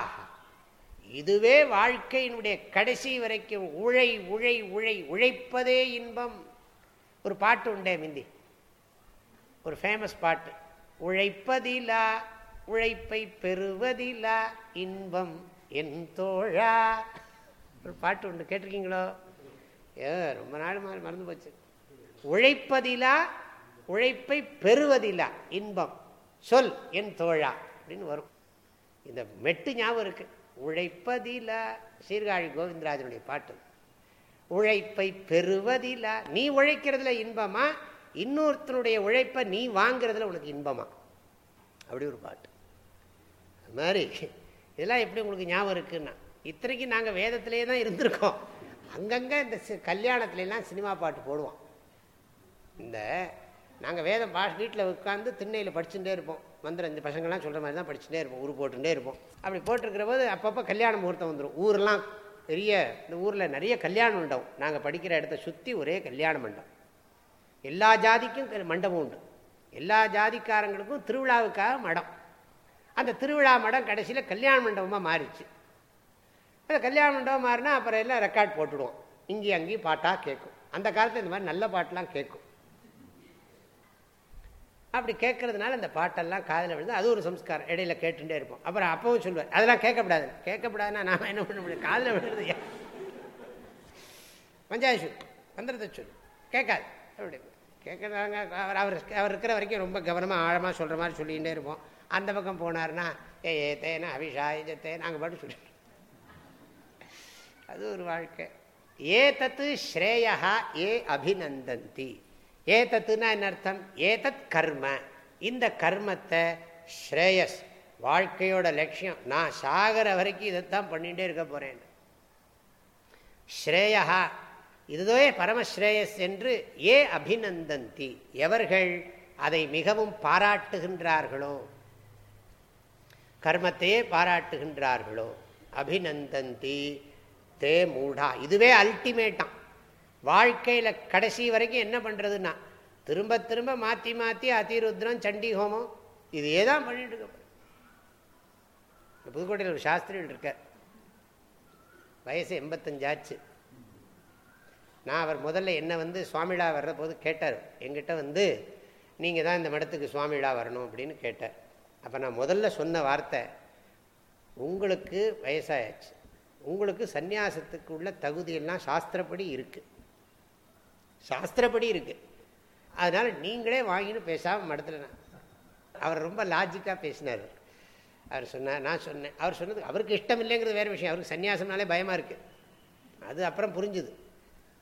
A: இதுவே வாழ்க்கையினுடைய கடைசி வரைக்கும் உழை உழை உழை உழைப்பதே இன்பம். ஒரு பாட்டு உண்டே மிந்தி. ஒரு ஃபேமஸ் பாட்டு. உழைப்பதிலா உழைப்பை பெறுவதிலா இன்பம் என் தோழா. ஒரு பாட்டு உண்டு. கேட்டிருக்கீங்களோ? ஏ ரொம்ப நாள் மறந்து போச்சு. உழைப்பதிலா உழைப்பை பெறுவதிலா இன்பம். சொல் என் தோழா அப்படின்னு வரும். இந்த மெட்டு ஞாபகம் இருக்கு. உழைப்பதிலா சீர்காழி கோவிந்தராஜனுடைய பாட்டு. உழைப்பை பெறுவதிலா நீ உழைக்கிறதுல இன்பமா? இன்னொருத்தனுடைய உழைப்பை நீ வாங்கிறதுல உனக்கு இன்பமா? அப்படி ஒரு பாட்டு. அது மாதிரி இதெல்லாம் எப்படி உங்களுக்கு ஞாபகம் இருக்குன்னா இத்தனைக்கு நாங்கள் வேதத்திலே தான் இருந்திருக்கோம். அங்கங்கே இந்த கல்யாணத்துலலாம் சினிமா பாட்டு போடுவோம். இந்த நாங்கள் வேதம் பா வீட்டில் உட்காந்து திண்ணையில் படிச்சுட்டே இருப்போம். மந்திரம் இந்த பசங்கள்லாம் சொல்கிற மாதிரி தான் படிச்சுட்டே இருப்போம். ஊர் போட்டுட்டே இருப்போம். அப்படி போட்டிருக்கிற போது அப்பப்போ கல்யாண முகூர்த்தம் வந்துடும் ஊரெலாம் பெரிய இந்த ஊரில் நிறைய கல்யாண மண்டபம். நாங்கள் படிக்கிற இடத்த சுற்றி ஒரே கல்யாண மண்டபம். எல்லா ஜாதிக்கும் மண்டபம் உண்டு. எல்லா ஜாதிக்காரங்களுக்கும் திருவிழாவுக்காக மடம். அந்த திருவிழா மடம் கடைசியில் கல்யாண மண்டபமாக மாறிச்சு அந்த கல்யாண மண்டபம் மாறினா அப்புறம் எல்லாம் ரெக்கார்ட் போட்டுடுவோம். இங்கேயும் அங்கேயும் பாட்டாக கேட்கும். அந்த காலத்தில் இந்த மாதிரி நல்ல பாட்டெலாம் கேட்கும். அப்படி கேட்கறதுனால அந்த பாட்டெல்லாம் காதில் விழுந்து அது ஒரு சம்ஸ்காரம். இடையில கேட்டுட்டே இருப்போம். அப்புறம் அப்பவும் சொல்லுவார் அதெல்லாம் கேட்கக்கூடாது கேட்கக்கூடாதுன்னா நான் என்ன பண்ண முடியும்? காதில் விழுறது பஞ்சாயத்து மந்திரத்தை சொல்லு கேட்காது. அப்படி. கேட்குறாங்க அவர் அவர் அவர் இருக்கிற வரைக்கும் ரொம்ப கவனமாக ஆழமாக சொல்கிற மாதிரி சொல்லிகிட்டே இருப்போம். அந்த பக்கம் போனார்னா ஏ ஏ தேனா அபிஷா ஏஜத்தே நாங்கள் பாட்டு சொல்லி அது ஒரு வாழ்க்கை. ஏ தத்து ஸ்ரேயா ஏ அபிநந்தந்தி. ஏதத்துனா என்ன அர்த்தம்? ஏதத் கர்ம. இந்த கர்மத்தை ஸ்ரேயஸ் வாழ்க்கையோட லட்சியம். நான் சாகர வரைக்கும் இதைத்தான் பண்ணிகிட்டே இருக்க போகிறேன் ஸ்ரேயா இதுவே பரமஸ்ரேயஸ் என்று ஏ அபிநந்தந்தி. எவர்கள் அதை மிகவும் பாராட்டுகின்றார்களோ கர்மத்தையே பாராட்டுகின்றார்களோ அபிநந்தந்தி தே மூடா. இதுவே அல்டிமேட்டான் வாழ்க்கையில் கடைசி வரைக்கும் என்ன பண்ணுறதுன்னா திரும்ப திரும்ப மாற்றி மாற்றி அதிருத்ரம் சண்டி ஹோமம் இதே தான் பண்ணிட்டு இருக்க புதுக்கோட்டையில் ஒரு சாஸ்திரிகள் இருக்கார். வயசு எண்பத்தஞ்சாச்சு நான் அவர் முதல்ல என்னை வந்து சுவாமிழா வர்ற போது கேட்டார். எங்கிட்ட வந்து நீங்கள் தான் இந்த மடத்துக்கு சுவாமிழா வரணும் அப்படின்னு கேட்டார். அப்போ நான் முதல்ல சொன்ன வார்த்தை உங்களுக்கு வயசாயாச்சு. உங்களுக்கு சந்நியாசத்துக்கு உள்ள தகுதியெல்லாம் சாஸ்திரப்படி இருக்குது சாஸ்திரப்படி இருக்குது அதனால் நீங்களே வாங்கின்னு பேசாமல் மடத்தில் நான். அவர் ரொம்ப லாஜிக்காக பேசினார். அவர் சொன்னார் நான் சொன்னேன். அவர் சொன்னது அவருக்கு இஷ்டம் இல்லைங்கிறது வேறு விஷயம். அவருக்கு சன்னியாசம்னாலே பயமாக இருக்குது அது அப்புறம் புரிஞ்சுது.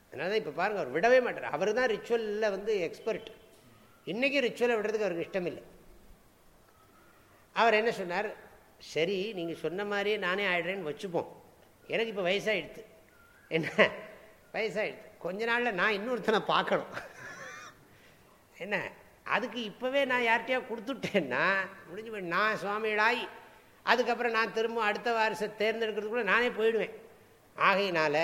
A: அதனால தான் இப்போ பாருங்கள் அவர் விடவே மாட்டார். அவர் தான் ரிச்சுவலில் வந்து எக்ஸ்பர்ட் இன்றைக்கும் ரிச்சுவலை விடுறதுக்கு அவருக்கு இஷ்டம் இல்லை அவர் என்ன சொன்னார்? சரி நீங்கள் சொன்ன மாதிரியே நானே ஆயிடுறேன்னு வச்சுப்போம். எனக்கு இப்போ வயசாகிடுது என்ன? வயசாகிடுது கொஞ்ச நாளில் நான் இன்னொருத்தனை பார்க்கணும். என்ன? அதுக்கு இப்போவே நான் யார்கிட்டயா கொடுத்துட்டேன்னா முடிஞ்சு போய் நான் சுவாமிகளாய் அதுக்கப்புறம் நான் திரும்ப அடுத்த வருஷம் தேர்ந்தெடுக்கிறதுக்குள்ள நானே போயிடுவேன். ஆகையினால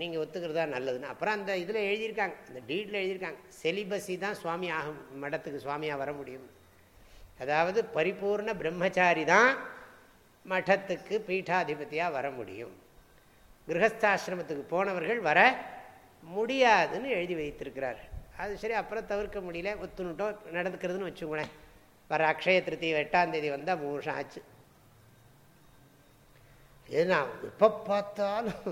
A: நீங்கள் ஒத்துக்கிறதா நல்லதுன்னு. அப்புறம் அந்த இதில் எழுதியிருக்காங்க. அந்த டீட்டில் எழுதியிருக்காங்க. செலிபஸி தான் சுவாமி ஆகும் மடத்துக்கு சுவாமியாக வர முடியும். அதாவது பரிபூர்ண பிரம்மச்சாரி தான் மடத்துக்கு பீட்டாதிபதியாக வர முடியும். கிரகஸ்தாசிரமத்துக்கு போனவர்கள் வர முடியாதுன்னு எழுதி வைத்திருக்கிறார். அது சரி அப்புறம் தவிர்க்க முடியல ஒத்துணுட்டோம் நடந்துக்கிறதுன்னு வச்சுக்கோங்களேன். வர அக்ஷய திருத்தி எட்டாம் தேதி வந்தால் மூணு வருஷம் ஆச்சு. ஏன்னா எப்போ பார்த்தாலும்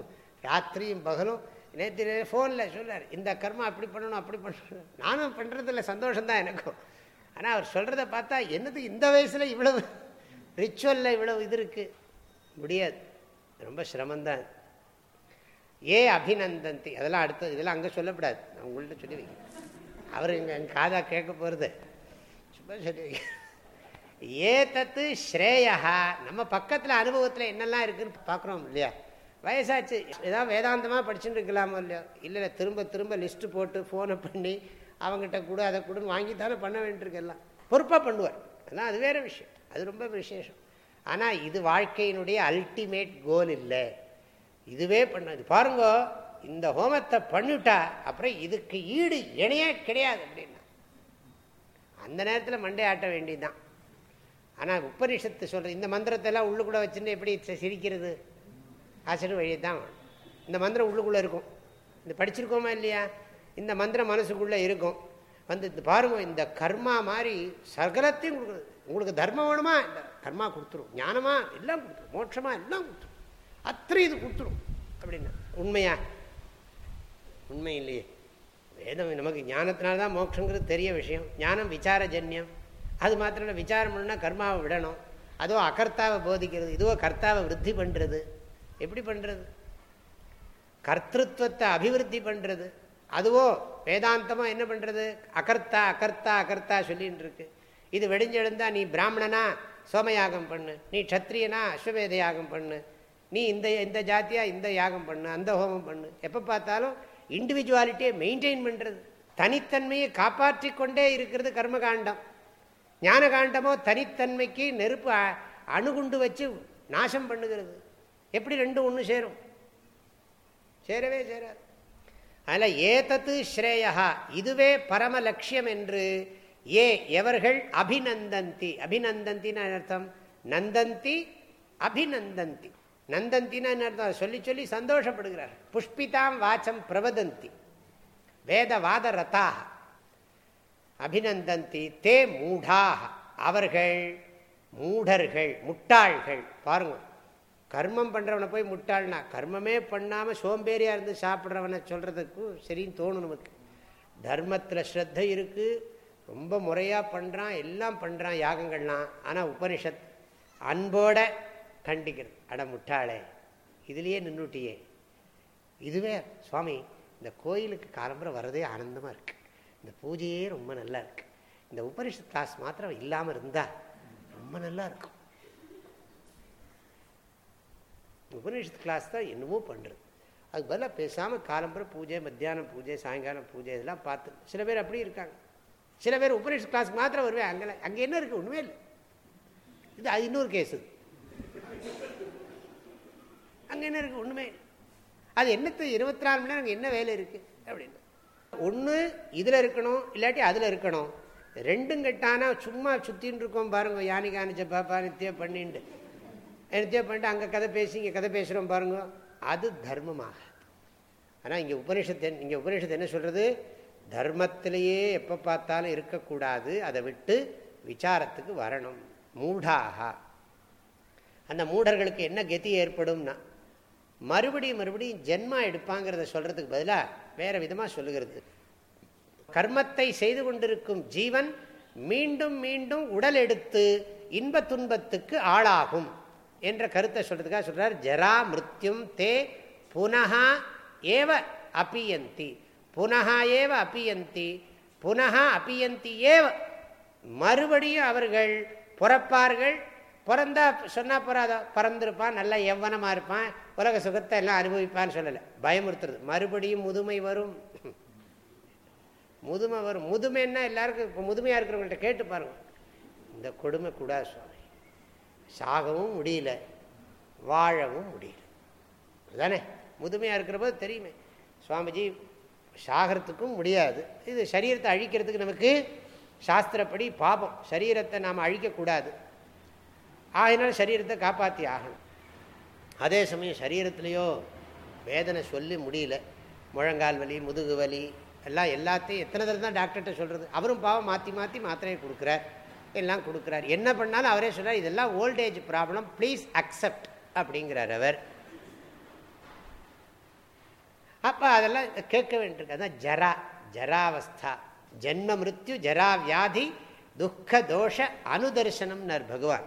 A: ராத்திரியும் பகலும் நேற்று ஃபோனில் சொல்லார் இந்த கர்மா அப்படி பண்ணணும் அப்படி பண்ணணும். நானும் பண்ணுறதில்ல சந்தோஷம்தான் எனக்கும். ஆனால் அவர் சொல்கிறத பார்த்தா என்னது இந்த வயசில் இவ்வளவு ரிச்சுவலில் இவ்வளவு இது இருக்குது முடியாது. ரொம்ப சிரமந்தான் ஏ அபிநந்தந்தி? அதெல்லாம் அடுத்தது இதெல்லாம் அங்கே சொல்லப்படாது. நான் உங்கள்கிட்ட சொல்லி வைக்கிறேன். அவர் இங்கே எங்கள் காதா கேட்க போகிறது சும்மா சொல்லி வைக்கிறேன். ஏ தத்து ஸ்ரேயா நம்ம பக்கத்தில் அனுபவத்தில் என்னெல்லாம் இருக்குதுன்னு பார்க்குறோம் இல்லையா? வயசாச்சு. ஏதாவது வேதாந்தமாக படிச்சுட்டு இருக்கலாமோ இல்லையோ? இல்லை இல்லை திரும்ப திரும்ப லிஸ்ட்டு போட்டு ஃபோனை பண்ணி அவங்ககிட்ட கூட அதை கூடன்னு வாங்கித்தானே பண்ண வேண்டியிருக்கெல்லாம் பொறுப்பாக பண்ணுவார். அதெல்லாம் அது வேறு விஷயம். அது ரொம்ப விசேஷம். ஆனால் இது வாழ்க்கையினுடைய அல்டிமேட் கோல் இல்லை. இதுவே பண்ணாது. பாருங்க இந்த ஹோமத்தை பண்ணிவிட்டா அப்புறம் இதுக்கு ஈடு இணையே கிடையாது அப்படின்னா. அந்த நேரத்தில் மண்டே ஆட்ட வேண்டியதுதான். ஆனால் உபனிஷத்து சொல்கிறது இந்த மந்திரத்தை எல்லாம் உள்ளுக்குள்ளே வச்சுன்னு எப்படி சிரிக்கிறது? ஆசிரியர் வழியை தான் இந்த மந்திரம் உள்ளுக்குள்ளே இருக்கும். இந்த படிச்சிருக்கோமா இல்லையா? இந்த மந்திரம் மனசுக்குள்ளே இருக்கும். வந்து இந்த பாருங்க இந்த கர்மா மாதிரி சகலத்தையும் கொடுக்குறது உங்களுக்கு தர்மம் வேணுமா? இல்லை கர்மா கொடுத்துரும். ஞானமா? எல்லாம் கொடுத்துரும். மோட்சமா? எல்லாம் கொடுத்துரும். அத்தனை இது கொடுத்துரும். அப்படின்னா. உண்மையா? உண்மை இல்லையே வேதம் நமக்கு ஞானத்தினால்தான் மோட்சங்கிறது தெரிய விஷயம். ஞானம் விசாரஜன்யம். அது மாத்திரம் இல்லை விசாரம் பண்ணால் கர்மாவை விடணும். அதுவோ அகர்த்தாவை போதிக்கிறது இதுவோ கர்த்தாவை விருத்தி பண்ணுறது எப்படி பண்ணுறது கர்த்தத்வத்தை அபிவிருத்தி பண்ணுறது அதுவோ வேதாந்தமாக என்ன பண்ணுறது அகர்த்தா அகர்த்தா அகர்த்தா சொல்லின்னு இருக்கு இது வெடிஞ்செழுந்தா நீ பிராமணனா சோமயாகம் பண்ணு. நீ க்ஷத்ரியனா அஸ்வமேத யாகம் பண்ணு. நீ இந்த இந்த ஜாத்தியாக இந்த யாகம் பண்ணு அந்த ஹோமம் பண்ணு. எப்போ பார்த்தாலும் இண்டிவிஜுவாலிட்டியை மெயின்டைன் பண்ணுறது தனித்தன்மையை காப்பாற்றி கொண்டே இருக்கிறது கர்மகாண்டம். ஞானகாண்டமோ தனித்தன்மைக்கு நெருப்பு அணுகுண்டு வச்சு நாசம் பண்ணுகிறது. எப்படி ரெண்டும் ஒன்று சேரும்? சேரவே சேராது. அதில் ஏதத்து ஸ்ரேயா இதுவே பரம லட்சியம் என்று ஏ எவர்கள் அபிநந்தந்தி. அபிநந்தந்தின்னு அர்த்தம்? நந்தந்தி அபிநந்தந்தி. நந்தந்தின்னு அர்த்தம்? சொல்லி சொல்லி சந்தோஷப்படுகிறார். புஷ்பிதாம் வாச்சம் பிரவதந்தி. வேதவாத ரத்தாக அபிநந்தந்தி தே மூடாக அவர்கள் மூடர்கள் முட்டாள்கள். பாருங்க. கர்மம் பண்ணுறவனை போய் முட்டாள்னா கர்மமே பண்ணாமல் சோம்பேறியாக இருந்து சாப்பிட்றவனை சொல்கிறதுக்கு சரின்னு தோணும் நமக்கு. தர்மத்தில் ஸ்ரத்த இருக்குது ரொம்ப முறையாக பண்ணுறான் எல்லாம் பண்ணுறான் யாகங்கள்லாம். ஆனால் உபனிஷத் அன்போட கண்டிக்கிறது அட முட்டாளே இதுலேயே நின்றுட்டியே இதுவே சுவாமி இந்த கோயிலுக்கு காலம்புரை வரதே ஆனந்தமாக இருக்குது இந்த பூஜையே ரொம்ப நல்லா இருக்குது இந்த உபனிஷத் கிளாஸ் மாத்திரம் இல்லாமல் இருந்தால் ரொம்ப நல்லா இருக்கும். உபநிஷத்து கிளாஸ் தான் என்னமோ பண்ணுறது அதுக்கு பதிலாக பேசாமல் காலம்புற பூஜை மத்தியானம் பூஜை சாயங்காலம் பூஜை இதெல்லாம் பார்த்து சில பேர் அப்படி இருக்காங்க. சில பேர் உபநிஷத்து கிளாஸ்க்கு மாத்திரம் வருவேன் அங்கே அங்கே என்ன இருக்குது ஒன்றுமே இல்லை. இது அது இன்னொரு கேஸ் இது. அங்கே என்ன இருக்குது ஒன்றுமே அது என்னத்து இருபத்தி நாலு மணி நேரம் என்ன வேலை இருக்குது அப்படின்னு. ஒன்று இதில் இருக்கணும் இல்லாட்டி அதில் இருக்கணும். ரெண்டும் கெட்டானா சும்மா சுற்றின்னு இருக்கோம் பாருங்க. யானி காணிச்ச பாப்பா நித்தியம் பண்ணிட்டு நித்தியம் பண்ணிட்டு அங்கே கதை பேசி இங்கே கதை பேசுகிறோம் பாருங்க. அது தர்மமாக. ஆனால் இங்கே உபனிஷத்து இங்கே உபனிஷத்து என்ன சொல்கிறது தர்மத்திலேயே எப்போ பார்த்தாலும் இருக்கக்கூடாது. அதை விட்டு விசாரத்துக்கு வரணும். மூடாக. அந்த மூடர்களுக்கு என்ன கதி ஏற்படும்னா மறுபடியும் மறுபடியும் ஜென்மா எடுப்பாங்கிறத சொல்கிறதுக்கு பதிலாக வேறு விதமாக சொல்லுகிறது. கர்மத்தை செய்து கொண்டிருக்கும் ஜீவன் மீண்டும் மீண்டும் உடல் எடுத்து இன்ப துன்பத்துக்கு ஆளாகும் என்ற கருத்தை சொல்கிறதுக்காக சொல்கிறார் ஜரா மிருத்யும் தே புனகா ஏவ அப்பியந்தி புனகா ஏவ அப்பியந்தி புனகா அப்பியந்தி ஏவ. மறுபடியும் அவர்கள் புறப்பார்கள் பிறந்தா சொன்னால் பிறாதோ பிறந்திருப்பான் நல்லா எவ்வனமாக இருப்பான் உலக சுகத்தை எல்லாம் அனுபவிப்பான்னு சொல்லலை. பயமுறுத்துறது. மறுபடியும் முதுமை வரும். முதுமை வரும். முதுமைன்னா எல்லாருக்கும் இப்போ முதுமையாக இருக்கிறவங்கள்ட்ட கேட்டு பாருங்கள் இந்த கொடுமை கூடாது சுவாமி. சாகவும் முடியல. வாழவும் முடியல. அதுதானே? முதுமையாக இருக்கிற போது தெரியுமே. சுவாமிஜி சாகிறதுக்கும் முடியாது. இது சரீரத்தை அழிக்கிறதுக்கு நமக்கு சாஸ்திரப்படி பாபம். சரீரத்தை நாம் அழிக்கக்கூடாது. ஆகினாலும் சரீரத்தை காப்பாற்றி ஆகணும். அதே சமயம் சரீரத்துலேயோ வேதனை சொல்லி முடியல. முழங்கால் வலி முதுகு வலி எல்லாம் எல்லாத்தையும் எத்தனை தடவை தான் டாக்டர்கிட்ட சொல்கிறது அவரும் பாவம் மாற்றி மாற்றி மாத்திரையை கொடுக்குறார். எல்லாம் கொடுக்குறார். என்ன பண்ணாலும் அவரே சொல்கிறார் இதெல்லாம் ஓல்டேஜ் ப்ராப்ளம் ப்ளீஸ் அக்செப்ட் அப்படிங்கிறார் அவர். அப்போ அதெல்லாம் கேட்க வேண்டியிருக்கு. அதான் ஜரா ஜராவஸ்தா. ஜென்ம மிருத்யு ஜரா வியாதி துக்க தோஷ அனுதர்சனம்னார் பகவான்.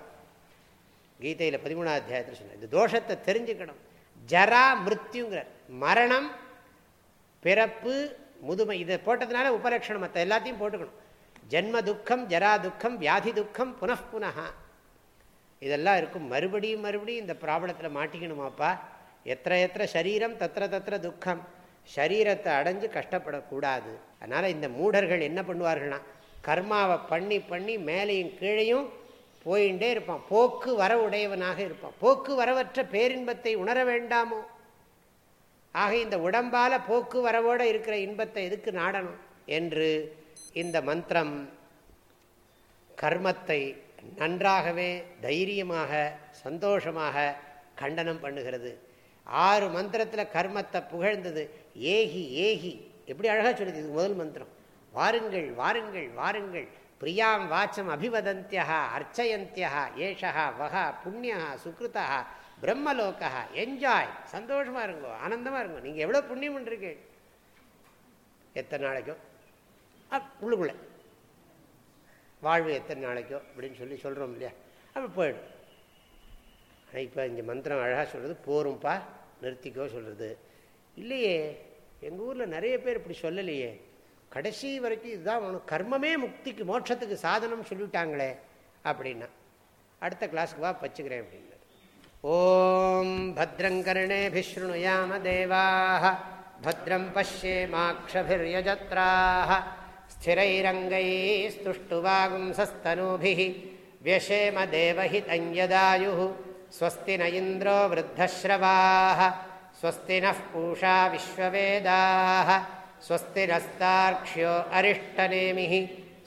A: கீதையில் பதிமூணாவது அத்தியாயத்தில் சொன்னார். இந்த தோஷத்தை தெரிஞ்சுக்கணும். ஜரா மிருத்யுங்கிறார். மரணம் பிறப்பு முதுமை இதை போட்டதுனால உபலட்சணம் மற்ற எல்லாத்தையும் போட்டுக்கணும். ஜென்ம துக்கம் ஜரா துக்கம் வியாதி துக்கம் புனఃப்புனஹா இதெல்லாம் இருக்கும். மறுபடியும் மறுபடியும் இந்த ப்ராப்ளத்தில் மாட்டிக்கணுமாப்பா? எத்த எத்த சரீரம் தத்திர தத்திர துக்கம். சரீரத்தை அடைஞ்சு கஷ்டப்படக்கூடாது. அதனால் இந்த மூடர்கள் என்ன பண்ணுவார்கள்னா கர்மாவை பண்ணி பண்ணி மேலேயும் கீழையும் போயிட்டே இருப்பான். போக்கு வர உடையவனாக இருப்பான். போக்கு வரவற்ற பேரின்பத்தை உணர வேண்டாமோ? ஆக இந்த உடம்பால போக்கு வரவோடு இருக்கிற இன்பத்தை எதுக்கு நாடணும்? என்று இந்த மந்திரம் கர்மத்தை நன்றாகவே தைரியமாக சந்தோஷமாக கண்டனம் பண்ணுகிறது. ஆறு மந்திரத்தில் கர்மத்தை புகழ்ந்தது. ஏகி ஏகி. எப்படி அழகாக சொல்லுது இது முதல் மந்திரம். வாருங்கள் வாருங்கள் வாருங்கள். பிரியாம் வாச்சம் அபிவதந்தியா அர்ச்சயந்தியா ஏஷா வகா புண்ணியா சுக்ருதா பிரம்மலோகா என்ஜாய். சந்தோஷமாக இருங்கோ ஆனந்தமாக இருங்கோ. நீங்கள் எவ்வளோ புண்ணியம் பண்ணிருக்கீங்க எத்தனை நாளைக்கோ? உள்ளுக்குள்ளே. வாழ்வு எத்தனை நாளைக்கோ? அப்படின்னு சொல்லி சொல்கிறோம் இல்லையா? அப்படி போயிடும். ஆனால் இப்போ இந்த மந்திரம் அழகாக சொல்கிறது போரும்ப்பா நிறுத்திக்கோ சொல்கிறது இல்லையே எங்கள் ஊரில் நிறைய பேர் இப்படி சொல்லலையே. கடைசி வரைக்கும் இதுதான் ஒன்று கர்மமே முக்திக்கு மோட்சத்துக்கு சாதனம் சொல்லிவிட்டாங்களே அப்படின்னா அடுத்த கிளாஸுக்கு வா பச்சுக்கிறேன் அப்படின்னு ஓம் भद्रङ्कर्णेभिशृणुयाम देवाः भद्रं पश्येमाक्षभिर्यजत्राः स्थिरैरङ्गैस्तुष्टुवागुंसस्तनूभिः व्यशेम देवहितं यदायुः स्वस्ति न इन्द्रो वृद्धश्रवाः स्वस्ति नः पूषा विश्ववेदाः स्वस्ति नस्तार्क्ष्यो अरिष्टनेमिः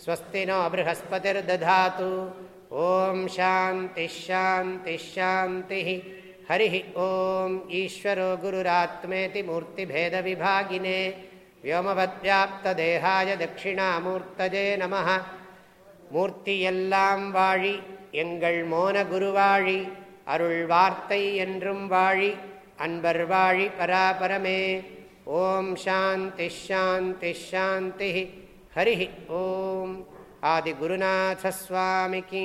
A: स्वस्ति नो बृहस्पतिर्दधातु ॐ शान्तिश्शान्तिश्शान्तिः हरिः ॐ ईश्वरो गुरुरात्मेति मूर्तिभेदविभागिने व्योमवद्व्याप्तदेहाय दक्षिणामूर्तजे நமः மூர்த்தி எல்லாம் வாழி எங்கள் மோன குருவாழி அருள் வார்த்தை என்றும் வாழி அன்பர் வாழி பராபரமே ஓம் சாந்தி ஷாந்தி ஷாந்தி ஹரி ஓம். ஆதிகுருநாதஸ்வாமிக்கு